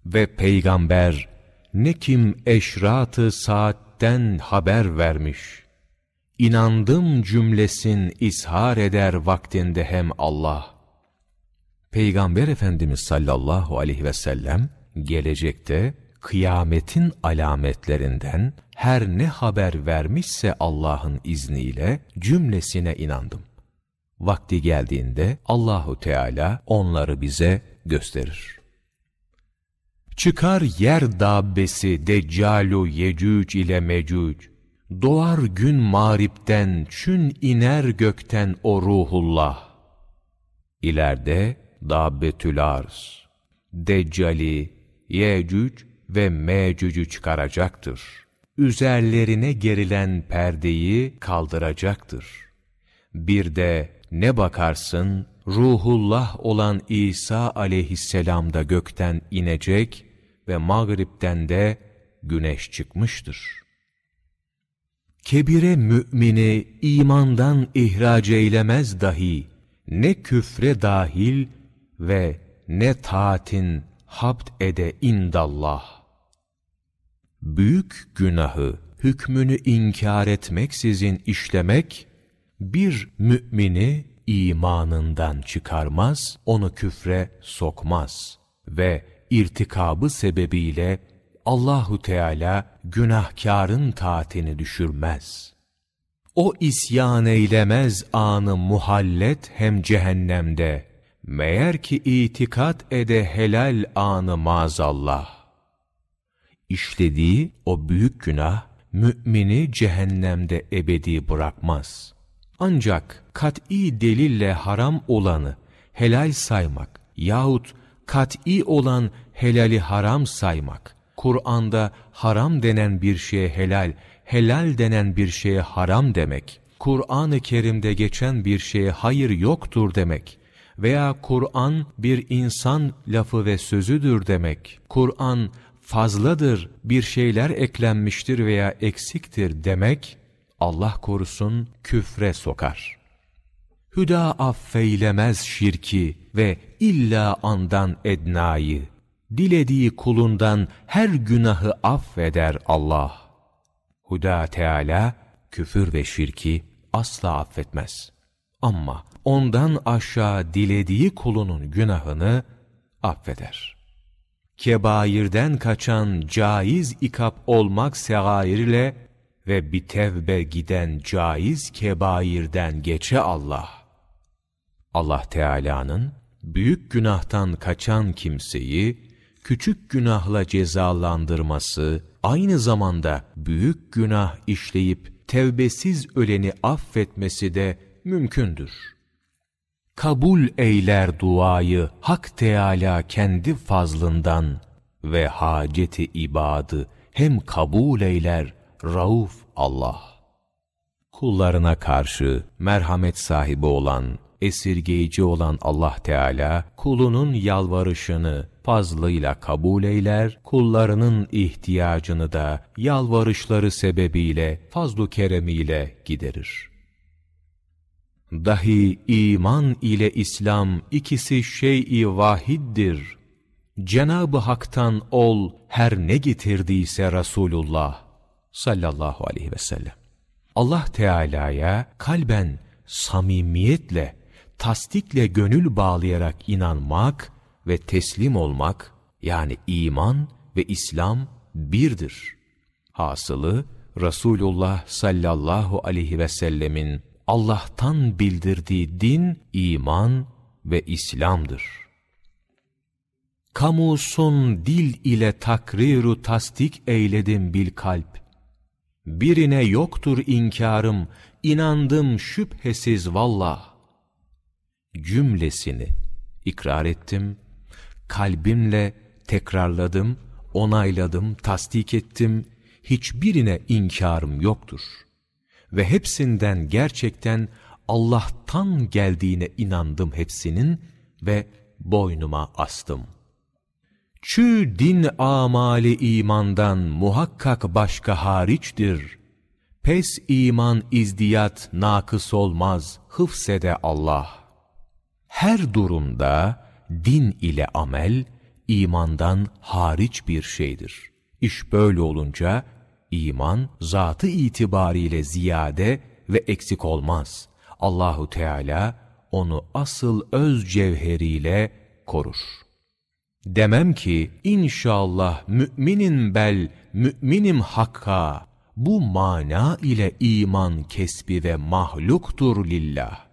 Ve peygamber ne kim eşratı saatten haber vermiş, inandım cümlesin ishar eder vaktinde hem Allah. Peygamber Efendimiz sallallahu aleyhi ve sellem gelecekte kıyametin alametlerinden her ne haber vermişse Allah'ın izniyle cümlesine inandım. Vakti geldiğinde Allahu Teala onları bize gösterir. Çıkar yer dabbesi Deccalu Yecüc ile Mecüc. Doğar gün mağripten, çün iner gökten o ruhullah. İleride Dabbetül Arz, Deccali, Yecüc ve Mecüc'ü çıkaracaktır. Üzerlerine gerilen perdeyi kaldıracaktır. Bir de ne bakarsın ruhullah olan İsa aleyhisselam da gökten inecek ve mağripten de güneş çıkmıştır. Kebire mümini imandan ihraç eylemez dahi, ne küfre dahil ve ne taatin habd ede indallah. Büyük günahı, hükmünü inkar etmeksizin işlemek, bir mümini imanından çıkarmaz, onu küfre sokmaz ve irtikabı sebebiyle Allahu Teala günahkarın taatini düşürmez. O isyan eylemez anı muhallet hem cehennemde, meğer ki itikat ede helal anı maazallah işlediği o büyük günah mümini cehennemde ebedi bırakmaz. Ancak kat'i delille haram olanı helal saymak yahut kat'i olan helali haram saymak, Kur'an'da haram denen bir şeye helal, helal denen bir şeye haram demek, Kur'an-ı Kerim'de geçen bir şeye hayır yoktur demek veya Kur'an bir insan lafı ve sözüdür demek, Kur'an fazladır, bir şeyler eklenmiştir veya eksiktir demek, Allah korusun küfre sokar. Hüda affeylemez şirki ve illa andan ednayı. Dilediği kulundan her günahı affeder Allah. Huda Teala küfür ve şirki asla affetmez. Ama ondan aşağı dilediği kulunun günahını affeder kebairden kaçan caiz ikap olmak segair ile ve bir tevbe giden caiz kebairden geçe Allah. Allah Teala'nın büyük günahtan kaçan kimseyi küçük günahla cezalandırması, aynı zamanda büyük günah işleyip tevbesiz öleni affetmesi de mümkündür kabul eyler duayı Hak Teala kendi fazlından ve haceti ibadı hem kabul eyler Rauf Allah. Kullarına karşı merhamet sahibi olan, esirgeyici olan Allah Teala, kulunun yalvarışını fazlıyla kabul eyler, kullarının ihtiyacını da yalvarışları sebebiyle, fazlu keremiyle giderir. Dahi iman ile İslam ikisi şey-i vahiddir. Cenab-ı Hak'tan ol her ne getirdiyse Resulullah sallallahu aleyhi ve sellem. Allah Teala'ya kalben, samimiyetle, tasdikle gönül bağlayarak inanmak ve teslim olmak, yani iman ve İslam birdir. Hasılı, Resulullah sallallahu aleyhi ve sellemin Allah'tan bildirdiği din, iman ve İslam'dır. Kamusun dil ile takriru tasdik eyledim bil kalp. Birine yoktur inkarım, inandım şüphesiz vallah. Cümlesini ikrar ettim, kalbimle tekrarladım, onayladım, tasdik ettim, hiçbirine inkarım yoktur.'' ve hepsinden gerçekten Allah'tan geldiğine inandım hepsinin ve boynuma astım. Çü din amali imandan muhakkak başka hariçtir. Pes iman izdiyat nakıs olmaz, hıfsede Allah. Her durumda din ile amel, imandan hariç bir şeydir. İş böyle olunca, iman zatı itibariyle ziyade ve eksik olmaz. Allahu Teala onu asıl öz cevheriyle korur. Demem ki inşallah müminin bel müminim hakka bu mana ile iman kesbi ve mahluktur lillah.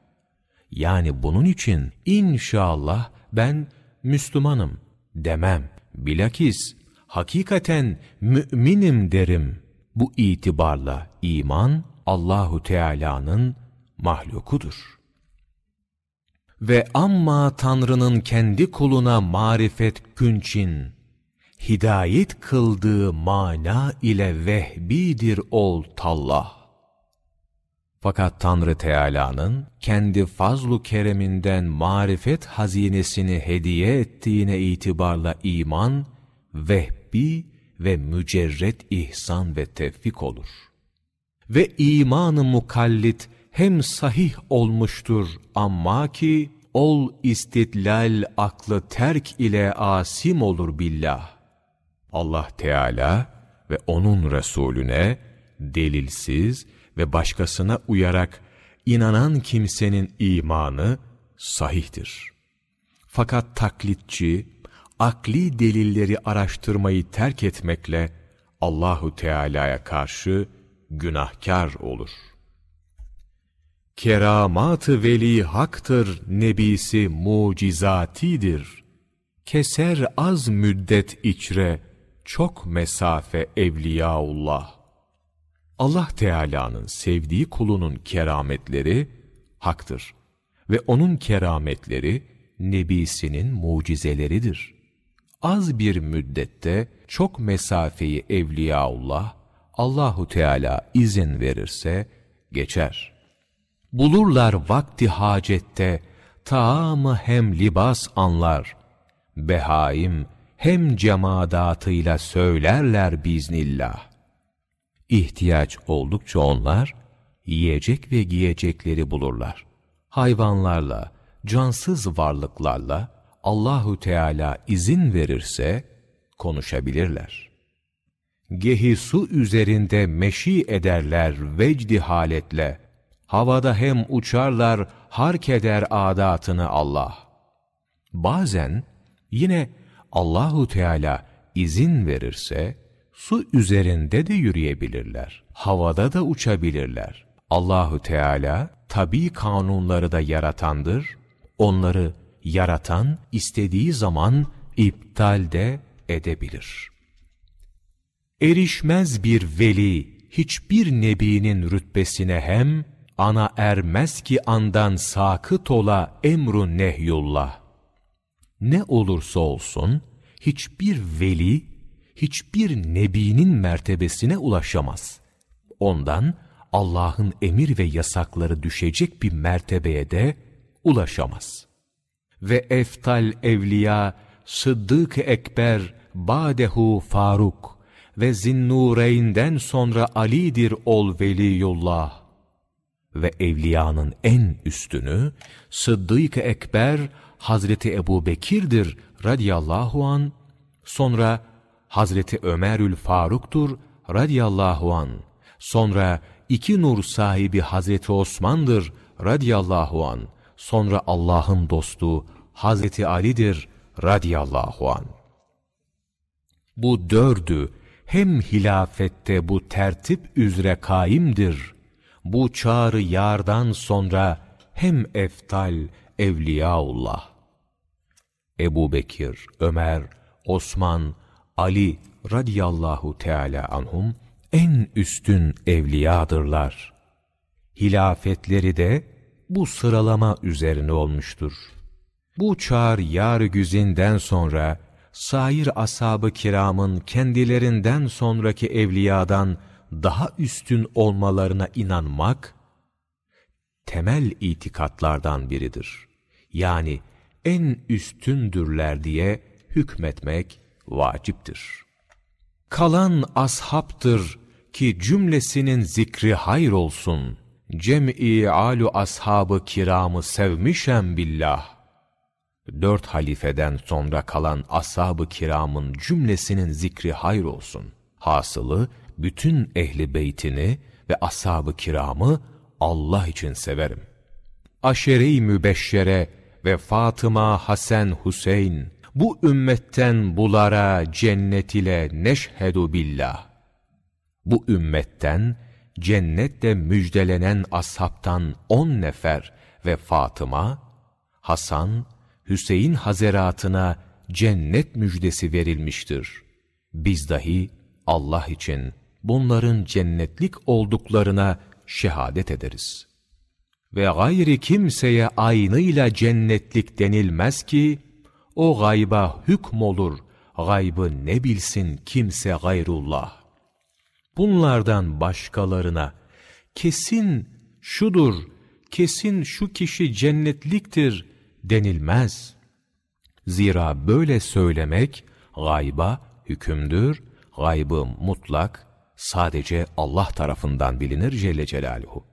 Yani bunun için inşallah ben Müslümanım demem. Bilakis hakikaten müminim derim. Bu itibarla iman Allahu Teala'nın mahlukudur. Ve amma Tanrı'nın kendi kuluna marifet künçin, hidayet kıldığı mana ile vehbidir ol tallah. Fakat Tanrı Teala'nın kendi fazlu kereminden marifet hazinesini hediye ettiğine itibarla iman, vehbi ve mücerret ihsan ve tevfik olur. Ve imanı mukallit hem sahih olmuştur amma ki ol istidlal aklı terk ile asim olur billah. Allah Teala ve onun Resulüne delilsiz ve başkasına uyarak inanan kimsenin imanı sahihtir. Fakat taklitçi, akli delilleri araştırmayı terk etmekle Allahu Teala'ya karşı günahkar olur. Keramat-ı veli haktır, nebisi mucizatidir. Keser az müddet içre, çok mesafe evliyaullah. Allah Teala'nın sevdiği kulunun kerametleri haktır ve onun kerametleri nebisinin mucizeleridir az bir müddette çok mesafeyi Evliyaullah, Allahu Teala izin verirse geçer. Bulurlar vakti hacette, taamı hem libas anlar, behaim hem cemadatıyla söylerler biznillah. İhtiyaç oldukça onlar, yiyecek ve giyecekleri bulurlar. Hayvanlarla, cansız varlıklarla, Allahu Teala izin verirse konuşabilirler. Gehi su üzerinde meşi ederler vecdi haletle. Havada hem uçarlar, hark eder adatını Allah. Bazen yine Allahu Teala izin verirse su üzerinde de yürüyebilirler. Havada da uçabilirler. Allahu Teala tabi kanunları da yaratandır. Onları yaratan istediği zaman iptal de edebilir. Erişmez bir veli hiçbir nebinin rütbesine hem ana ermez ki andan sakıt ola emru nehyullah. Ne olursa olsun hiçbir veli hiçbir nebinin mertebesine ulaşamaz. Ondan Allah'ın emir ve yasakları düşecek bir mertebeye de ulaşamaz. Ve eftal evliya, Sıddık Ekber, Badehu Faruk ve Zinnureyn'den sonra Ali'dir ol veliyullah. Ve evliyanın en üstünü, Sıddık Ekber, Hazreti Ebu Bekir'dir radiyallahu an, sonra Hazreti Ömerül Faruk'tur radiyallahu an, sonra iki nur sahibi Hazreti Osman'dır radiyallahu an, sonra Allah'ın dostu Hazreti Ali'dir radiyallahu an. Bu dördü hem hilafette bu tertip üzere kaimdir. Bu çağrı yardan sonra hem eftal evliyaullah. Ebu Bekir, Ömer, Osman, Ali radiyallahu teala anhum en üstün evliyadırlar. Hilafetleri de bu sıralama üzerine olmuştur. Bu çağır yar güzinden sonra sair ashab-ı kiramın kendilerinden sonraki evliyadan daha üstün olmalarına inanmak temel itikatlardan biridir. Yani en üstündürler diye hükmetmek vaciptir. Kalan ashaptır ki cümlesinin zikri hayır olsun. Cem'i alu ashabı kiramı sevmişem billah. Dört halifeden sonra kalan ashab-ı kiramın cümlesinin zikri hayır olsun. Hasılı bütün ehli beytini ve ashab-ı kiramı Allah için severim. Aşere-i Mübeşşere ve Fatıma Hasan Hüseyin bu ümmetten bulara cennet ile neşhedu billah. Bu ümmetten cennette müjdelenen ashabtan on nefer ve Fatıma, Hasan, Hüseyin hazeratına cennet müjdesi verilmiştir. Biz dahi Allah için bunların cennetlik olduklarına şehadet ederiz. Ve gayri kimseye aynıyla cennetlik denilmez ki, o gayba hükmolur, gaybı ne bilsin kimse gayrullah. Bunlardan başkalarına, kesin şudur, kesin şu kişi cennetliktir denilmez. Zira böyle söylemek gayba hükümdür, gaybı mutlak, sadece Allah tarafından bilinir Celle Celaluhu.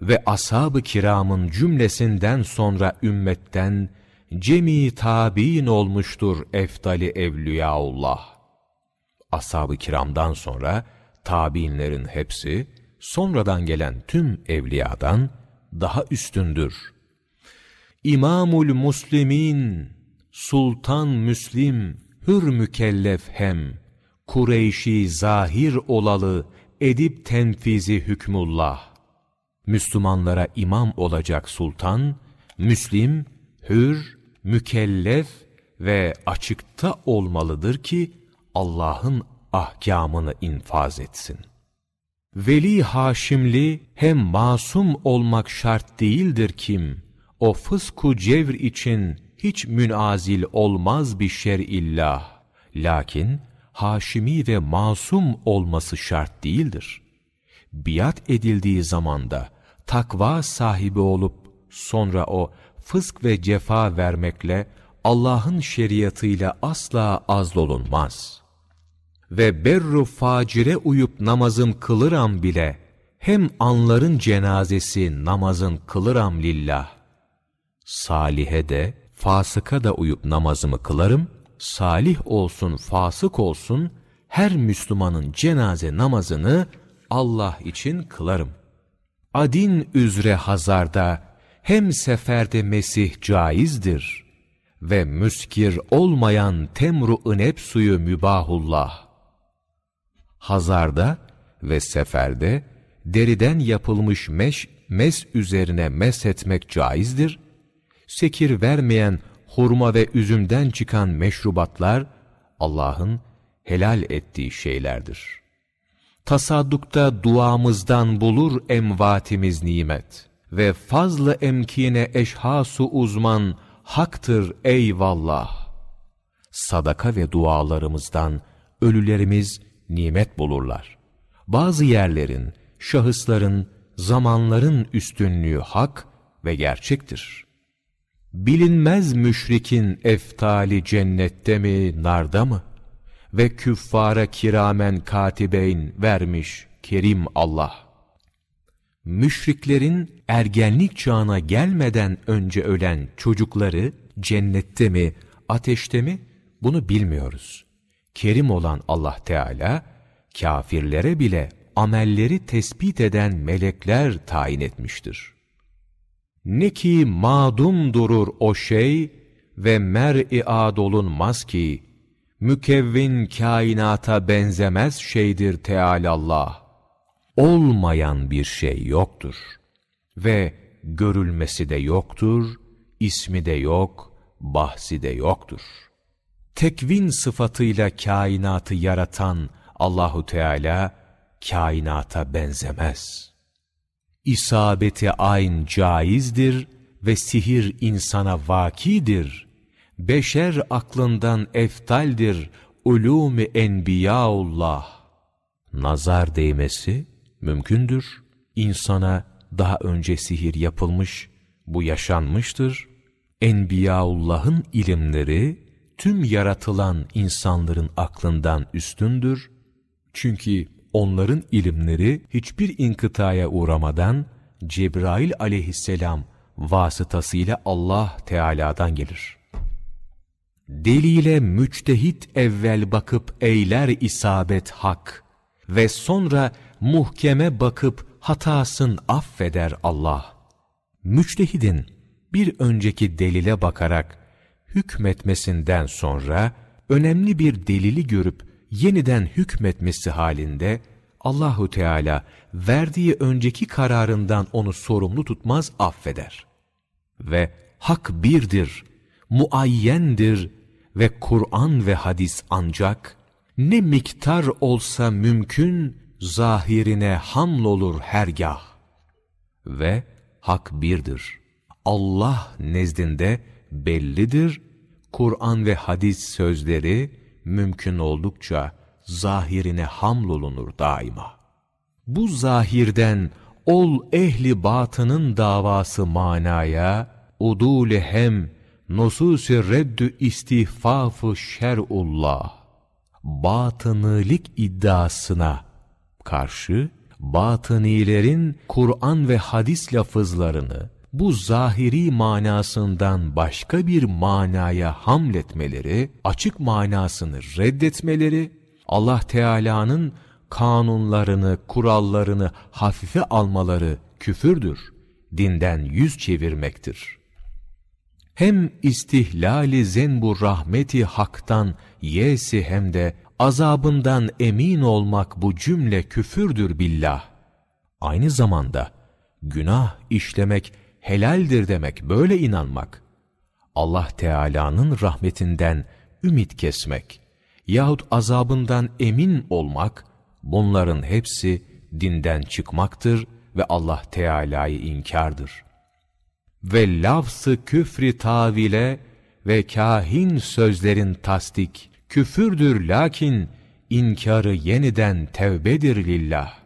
Ve ashab-ı kiramın cümlesinden sonra ümmetten cemi tabi'in olmuştur eftali evliyaullah. Ashab-ı kiramdan sonra tabi'inlerin hepsi sonradan gelen tüm evliyadan daha üstündür. İmamul Muslimin, Sultan Müslim, hür mükellef hem, Kureyşi zahir olalı, edip tenfizi hükmullah. Müslümanlara imam olacak sultan, Müslim, hür, mükellef ve açıkta olmalıdır ki Allah'ın ahkamını infaz etsin. Veli Haşimli hem masum olmak şart değildir kim, o fısku cevr için hiç münazil olmaz bir şer'illah. Lakin Haşimi ve masum olması şart değildir. Biat edildiği zamanda takva sahibi olup sonra o fısk ve cefa vermekle Allah'ın şeriatıyla asla azlolunmaz. Ve berru facire uyup namazım kılıram bile, hem anların cenazesi namazın kılıram lillah. Salihe de, fasıka da uyup namazımı kılarım, salih olsun, fasık olsun, her Müslümanın cenaze namazını Allah için kılarım. Adin üzre hazarda, hem seferde Mesih caizdir ve müskir olmayan temru inep suyu mübahullah. Hazarda ve seferde deriden yapılmış meş, mes üzerine mes etmek caizdir. Sekir vermeyen hurma ve üzümden çıkan meşrubatlar Allah'ın helal ettiği şeylerdir. Tasaddukta duamızdan bulur emvatimiz nimet ve fazla emkine eşhasu uzman haktır eyvallah. Sadaka ve dualarımızdan ölülerimiz nimet bulurlar. Bazı yerlerin, şahısların, zamanların üstünlüğü hak ve gerçektir. Bilinmez müşrikin eftali cennette mi, narda mı? Ve küffara kiramen katibeyn vermiş kerim Allah. Müşriklerin ergenlik çağına gelmeden önce ölen çocukları cennette mi, ateşte mi bunu bilmiyoruz. Kerim olan Allah Teala, kafirlere bile amelleri tespit eden melekler tayin etmiştir. Ne ki madum durur o şey ve mer'i adolunmaz ki, mükevvin kainata benzemez şeydir Teâlâllah. Olmayan bir şey yoktur ve görülmesi de yoktur, ismi de yok, bahsi de yoktur. Tekvin sıfatıyla kainatı yaratan Allahu Teala kainata benzemez. İsabeti ayn caizdir ve sihir insana vakidir. Beşer aklından eftaldir ulûm-i enbiyaullah. Nazar değmesi mümkündür. İnsana daha önce sihir yapılmış, bu yaşanmıştır. Enbiyaullah'ın ilimleri tüm yaratılan insanların aklından üstündür. Çünkü onların ilimleri hiçbir inkıtaya uğramadan Cebrail aleyhisselam vasıtasıyla Allah Teala'dan gelir. Deliyle müçtehit evvel bakıp eyler isabet hak ve sonra muhkeme bakıp hatasın affeder Allah. Müçtehidin bir önceki delile bakarak hükmetmesinden sonra önemli bir delili görüp yeniden hükmetmesi halinde Allahu Teala verdiği önceki kararından onu sorumlu tutmaz affeder. Ve hak birdir, muayyendir ve Kur'an ve hadis ancak ne miktar olsa mümkün zahirine hamlolur hergah. Ve hak birdir. Allah nezdinde bellidir. Kur'an ve hadis sözleri mümkün oldukça zahirine hamlolunur daima. Bu zahirden ol ehli batının davası manaya, udule hem nusus-i reddü istihfafı şer'ullah, batınılık iddiasına karşı, batınilerin Kur'an ve hadis lafızlarını bu zahiri manasından başka bir manaya hamletmeleri, açık manasını reddetmeleri, Allah Teala'nın kanunlarını, kurallarını hafife almaları küfürdür, dinden yüz çevirmektir. Hem istihlali zenbu rahmeti haktan yesi hem de azabından emin olmak bu cümle küfürdür billah. Aynı zamanda günah işlemek helaldir demek, böyle inanmak. Allah Teala'nın rahmetinden ümit kesmek yahut azabından emin olmak, bunların hepsi dinden çıkmaktır ve Allah Teala'yı inkardır. Ve lafzı küfri tavile ve kahin sözlerin tasdik, küfürdür lakin inkarı yeniden tevbedir lillah.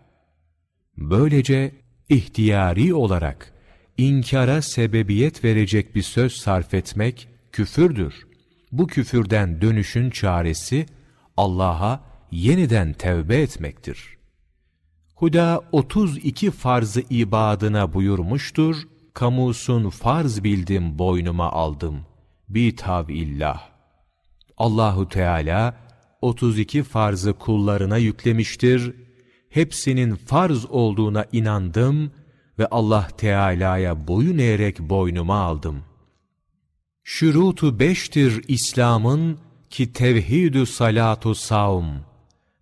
Böylece ihtiyari olarak inkara sebebiyet verecek bir söz sarf etmek küfürdür. Bu küfürden dönüşün çaresi Allah'a yeniden tevbe etmektir. Huda 32 farzı ibadına buyurmuştur, kamusun farz bildim boynuma aldım, illah. Allahu Teala 32 farzı kullarına yüklemiştir, hepsinin farz olduğuna inandım ve Allah Teala'ya boyun eğerek boynuma aldım. Şurutu beştir İslam'ın ki tevhidü salatu savm,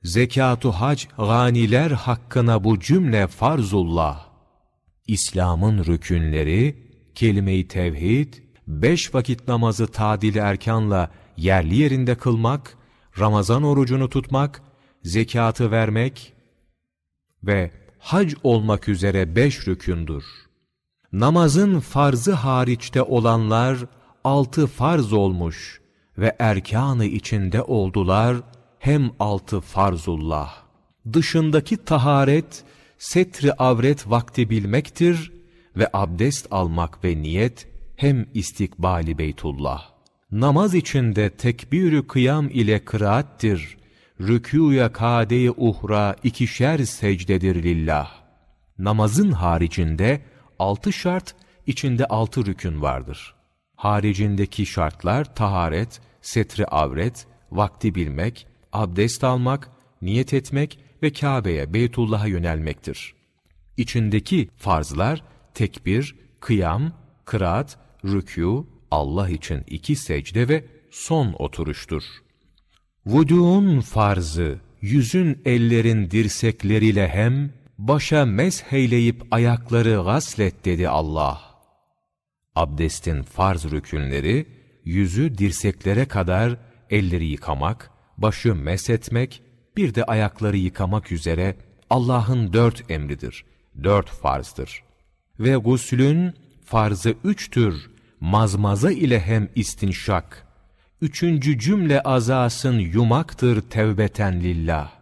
zekatu hac ganiler hakkına bu cümle farzullah. İslam'ın rükünleri, kelime-i tevhid, beş vakit namazı tadil erkanla yerli yerinde kılmak, Ramazan orucunu tutmak, zekatı vermek ve hac olmak üzere beş rükündür. Namazın farzı hariçte olanlar altı farz olmuş ve erkanı içinde oldular hem altı farzullah. Dışındaki taharet, setri avret vakti bilmektir ve abdest almak ve niyet hem istikbali Beytullah. Namaz içinde tekbir kıyam ile kıraattir. Rükûya kade-i uhra ikişer secdedir lillah. Namazın haricinde altı şart, içinde altı rükün vardır. Haricindeki şartlar taharet, setri avret, vakti bilmek, abdest almak, niyet etmek ve Kabe'ye, Beytullah'a yönelmektir. İçindeki farzlar tekbir, kıyam, kıraat, rükû, Allah için iki secde ve son oturuştur. Vudu'un farzı, yüzün ellerin dirsekleriyle hem, başa mesheyleyip ayakları gaslet dedi Allah. Abdestin farz rükünleri, yüzü dirseklere kadar elleri yıkamak, başı mesetmek, bir de ayakları yıkamak üzere Allah'ın dört emridir, dört farzdır. Ve guslün farzı üçtür, mazmaza ile hem istinşak. Üçüncü cümle azasın yumaktır tevbeten lillah.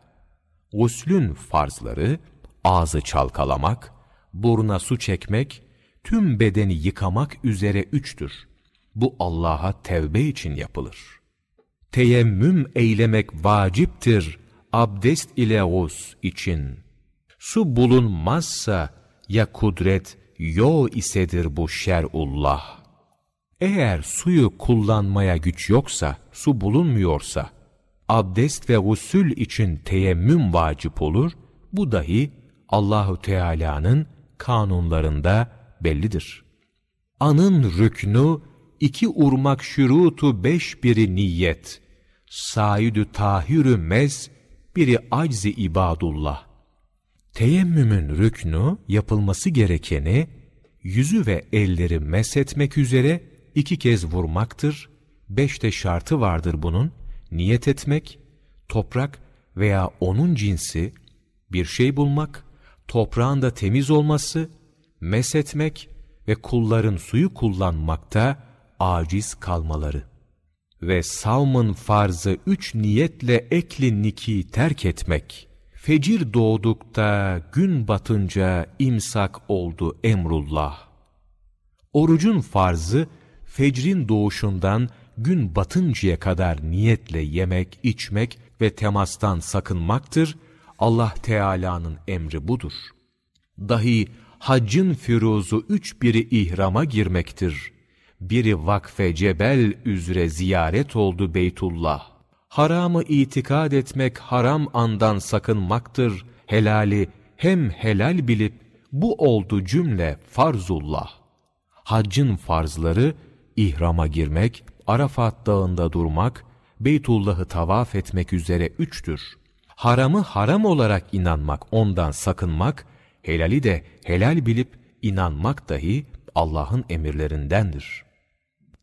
Guslün farzları, ağzı çalkalamak, buruna su çekmek, tüm bedeni yıkamak üzere üçtür. Bu Allah'a tevbe için yapılır. Teyemmüm eylemek vaciptir abdest ile gus için. Su bulunmazsa ya kudret yo isedir bu şer'ullah. Eğer suyu kullanmaya güç yoksa, su bulunmuyorsa, abdest ve gusül için teyemmüm vacip olur, bu dahi Allahu Teala'nın kanunlarında bellidir. Anın rüknü, iki urmak şurutu beş biri niyet, saidü tahirü mez, biri aczi ibadullah. Teyemmümün rüknü, yapılması gerekeni, yüzü ve elleri mesetmek üzere iki kez vurmaktır. Beş de şartı vardır bunun. Niyet etmek, toprak veya onun cinsi bir şey bulmak, toprağın da temiz olması, mesetmek ve kulların suyu kullanmakta aciz kalmaları. Ve savmın farzı üç niyetle ekli niki terk etmek. Fecir doğdukta gün batınca imsak oldu emrullah. Orucun farzı fecrin doğuşundan gün batıncaya kadar niyetle yemek, içmek ve temastan sakınmaktır. Allah Teala'nın emri budur. Dahi haccın firuzu üç biri ihrama girmektir. Biri vakfe cebel üzere ziyaret oldu Beytullah. Haramı itikad etmek haram andan sakınmaktır. Helali hem helal bilip bu oldu cümle farzullah. Haccın farzları ihrama girmek, Arafat dağında durmak, Beytullah'ı tavaf etmek üzere üçtür. Haramı haram olarak inanmak, ondan sakınmak, helali de helal bilip inanmak dahi Allah'ın emirlerindendir.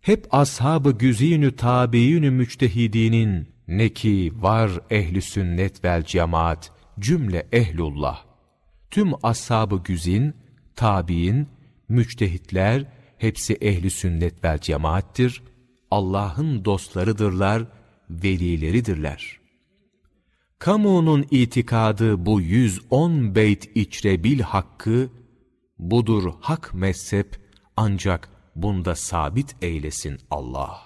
Hep ashab-ı güzînü tabiînü müçtehidinin ne ki var ehli sünnet vel cemaat cümle ehlullah. Tüm ashab-ı güzin, tabi'in, müçtehitler hepsi ehli sünnet vel cemaattir. Allah'ın dostlarıdırlar, velileridirler. Kamunun itikadı bu 110 beyt içre bil hakkı, budur hak mezhep ancak bunda sabit eylesin Allah.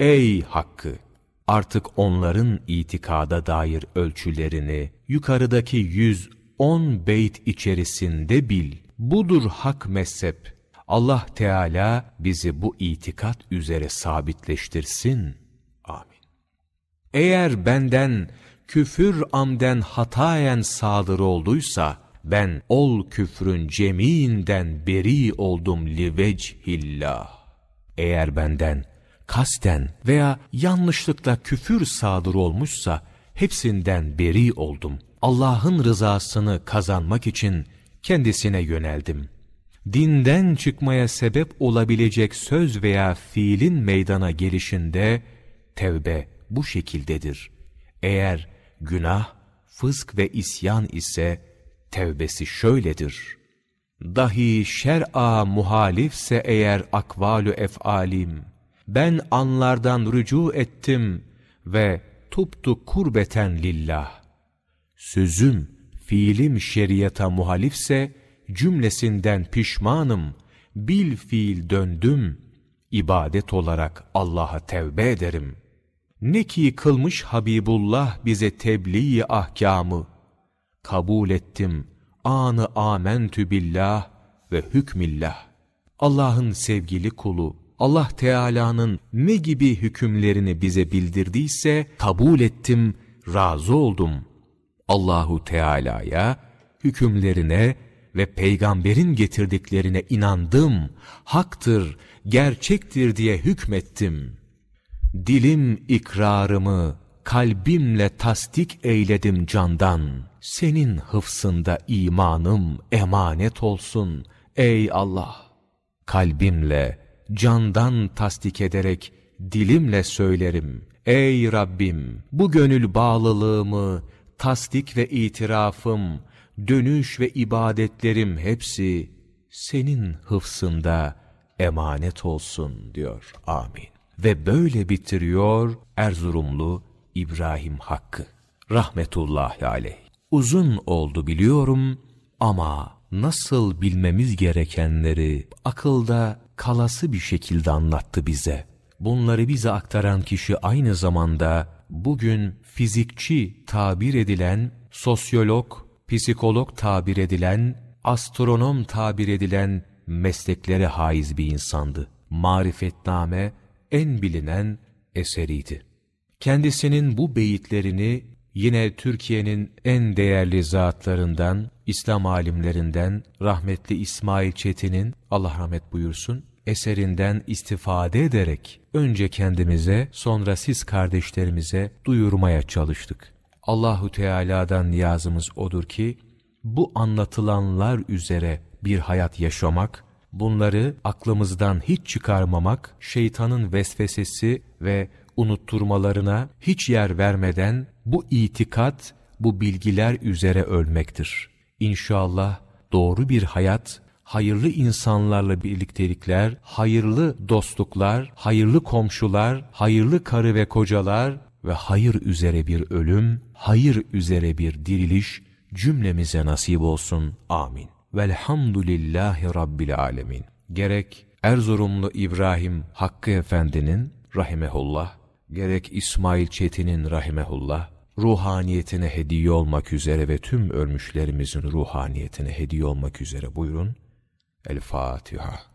Ey hakkı! Artık onların itikada dair ölçülerini yukarıdaki 110 beyt içerisinde bil. Budur hak mezhep Allah Teala bizi bu itikat üzere sabitleştirsin. Amin. Eğer benden küfür amden hatayen sadır olduysa, ben ol küfrün cemiinden beri oldum li vechillah. Eğer benden kasten veya yanlışlıkla küfür sadır olmuşsa, hepsinden beri oldum. Allah'ın rızasını kazanmak için kendisine yöneldim dinden çıkmaya sebep olabilecek söz veya fiilin meydana gelişinde tevbe bu şekildedir. Eğer günah, fısk ve isyan ise tevbesi şöyledir. Dahi şer'a muhalifse eğer akvalü ef'alim, ben anlardan rücu ettim ve tuptu kurbeten lillah. Sözüm, fiilim şeriata muhalifse, cümlesinden pişmanım bil fiil döndüm, ibadet olarak Allah'a tevbe ederim. Ne ki kılmış Habibullah bize tebliğ ahkamı, kabul ettim, anı amentü billah ve hükmillah. Allah'ın sevgili kulu, Allah Teala'nın ne gibi hükümlerini bize bildirdiyse kabul ettim, razı oldum. Allahu Teala'ya, hükümlerine ve peygamberin getirdiklerine inandım, haktır, gerçektir diye hükmettim. Dilim ikrarımı kalbimle tasdik eyledim candan. Senin hıfsında imanım emanet olsun ey Allah. Kalbimle, candan tasdik ederek dilimle söylerim. Ey Rabbim bu gönül bağlılığımı, tasdik ve itirafım, dönüş ve ibadetlerim hepsi senin hıfsında emanet olsun diyor. Amin. Ve böyle bitiriyor Erzurumlu İbrahim Hakkı. Rahmetullahi aleyh. Uzun oldu biliyorum ama nasıl bilmemiz gerekenleri akılda kalası bir şekilde anlattı bize. Bunları bize aktaran kişi aynı zamanda bugün fizikçi tabir edilen, sosyolog, psikolog tabir edilen, astronom tabir edilen mesleklere haiz bir insandı. Marifetname en bilinen eseriydi. Kendisinin bu beyitlerini yine Türkiye'nin en değerli zatlarından, İslam alimlerinden rahmetli İsmail Çetin'in, Allah rahmet buyursun, eserinden istifade ederek önce kendimize sonra siz kardeşlerimize duyurmaya çalıştık. Allahu Teala'dan niyazımız odur ki bu anlatılanlar üzere bir hayat yaşamak, bunları aklımızdan hiç çıkarmamak, şeytanın vesvesesi ve unutturmalarına hiç yer vermeden bu itikat, bu bilgiler üzere ölmektir. İnşallah doğru bir hayat, hayırlı insanlarla birliktelikler, hayırlı dostluklar, hayırlı komşular, hayırlı karı ve kocalar ve hayır üzere bir ölüm, hayır üzere bir diriliş cümlemize nasip olsun. Amin. Velhamdülillahi Rabbil Alemin. Gerek Erzurumlu İbrahim Hakkı Efendi'nin rahimehullah, gerek İsmail Çetin'in rahimehullah, ruhaniyetine hediye olmak üzere ve tüm ölmüşlerimizin ruhaniyetine hediye olmak üzere buyurun. El Fatiha.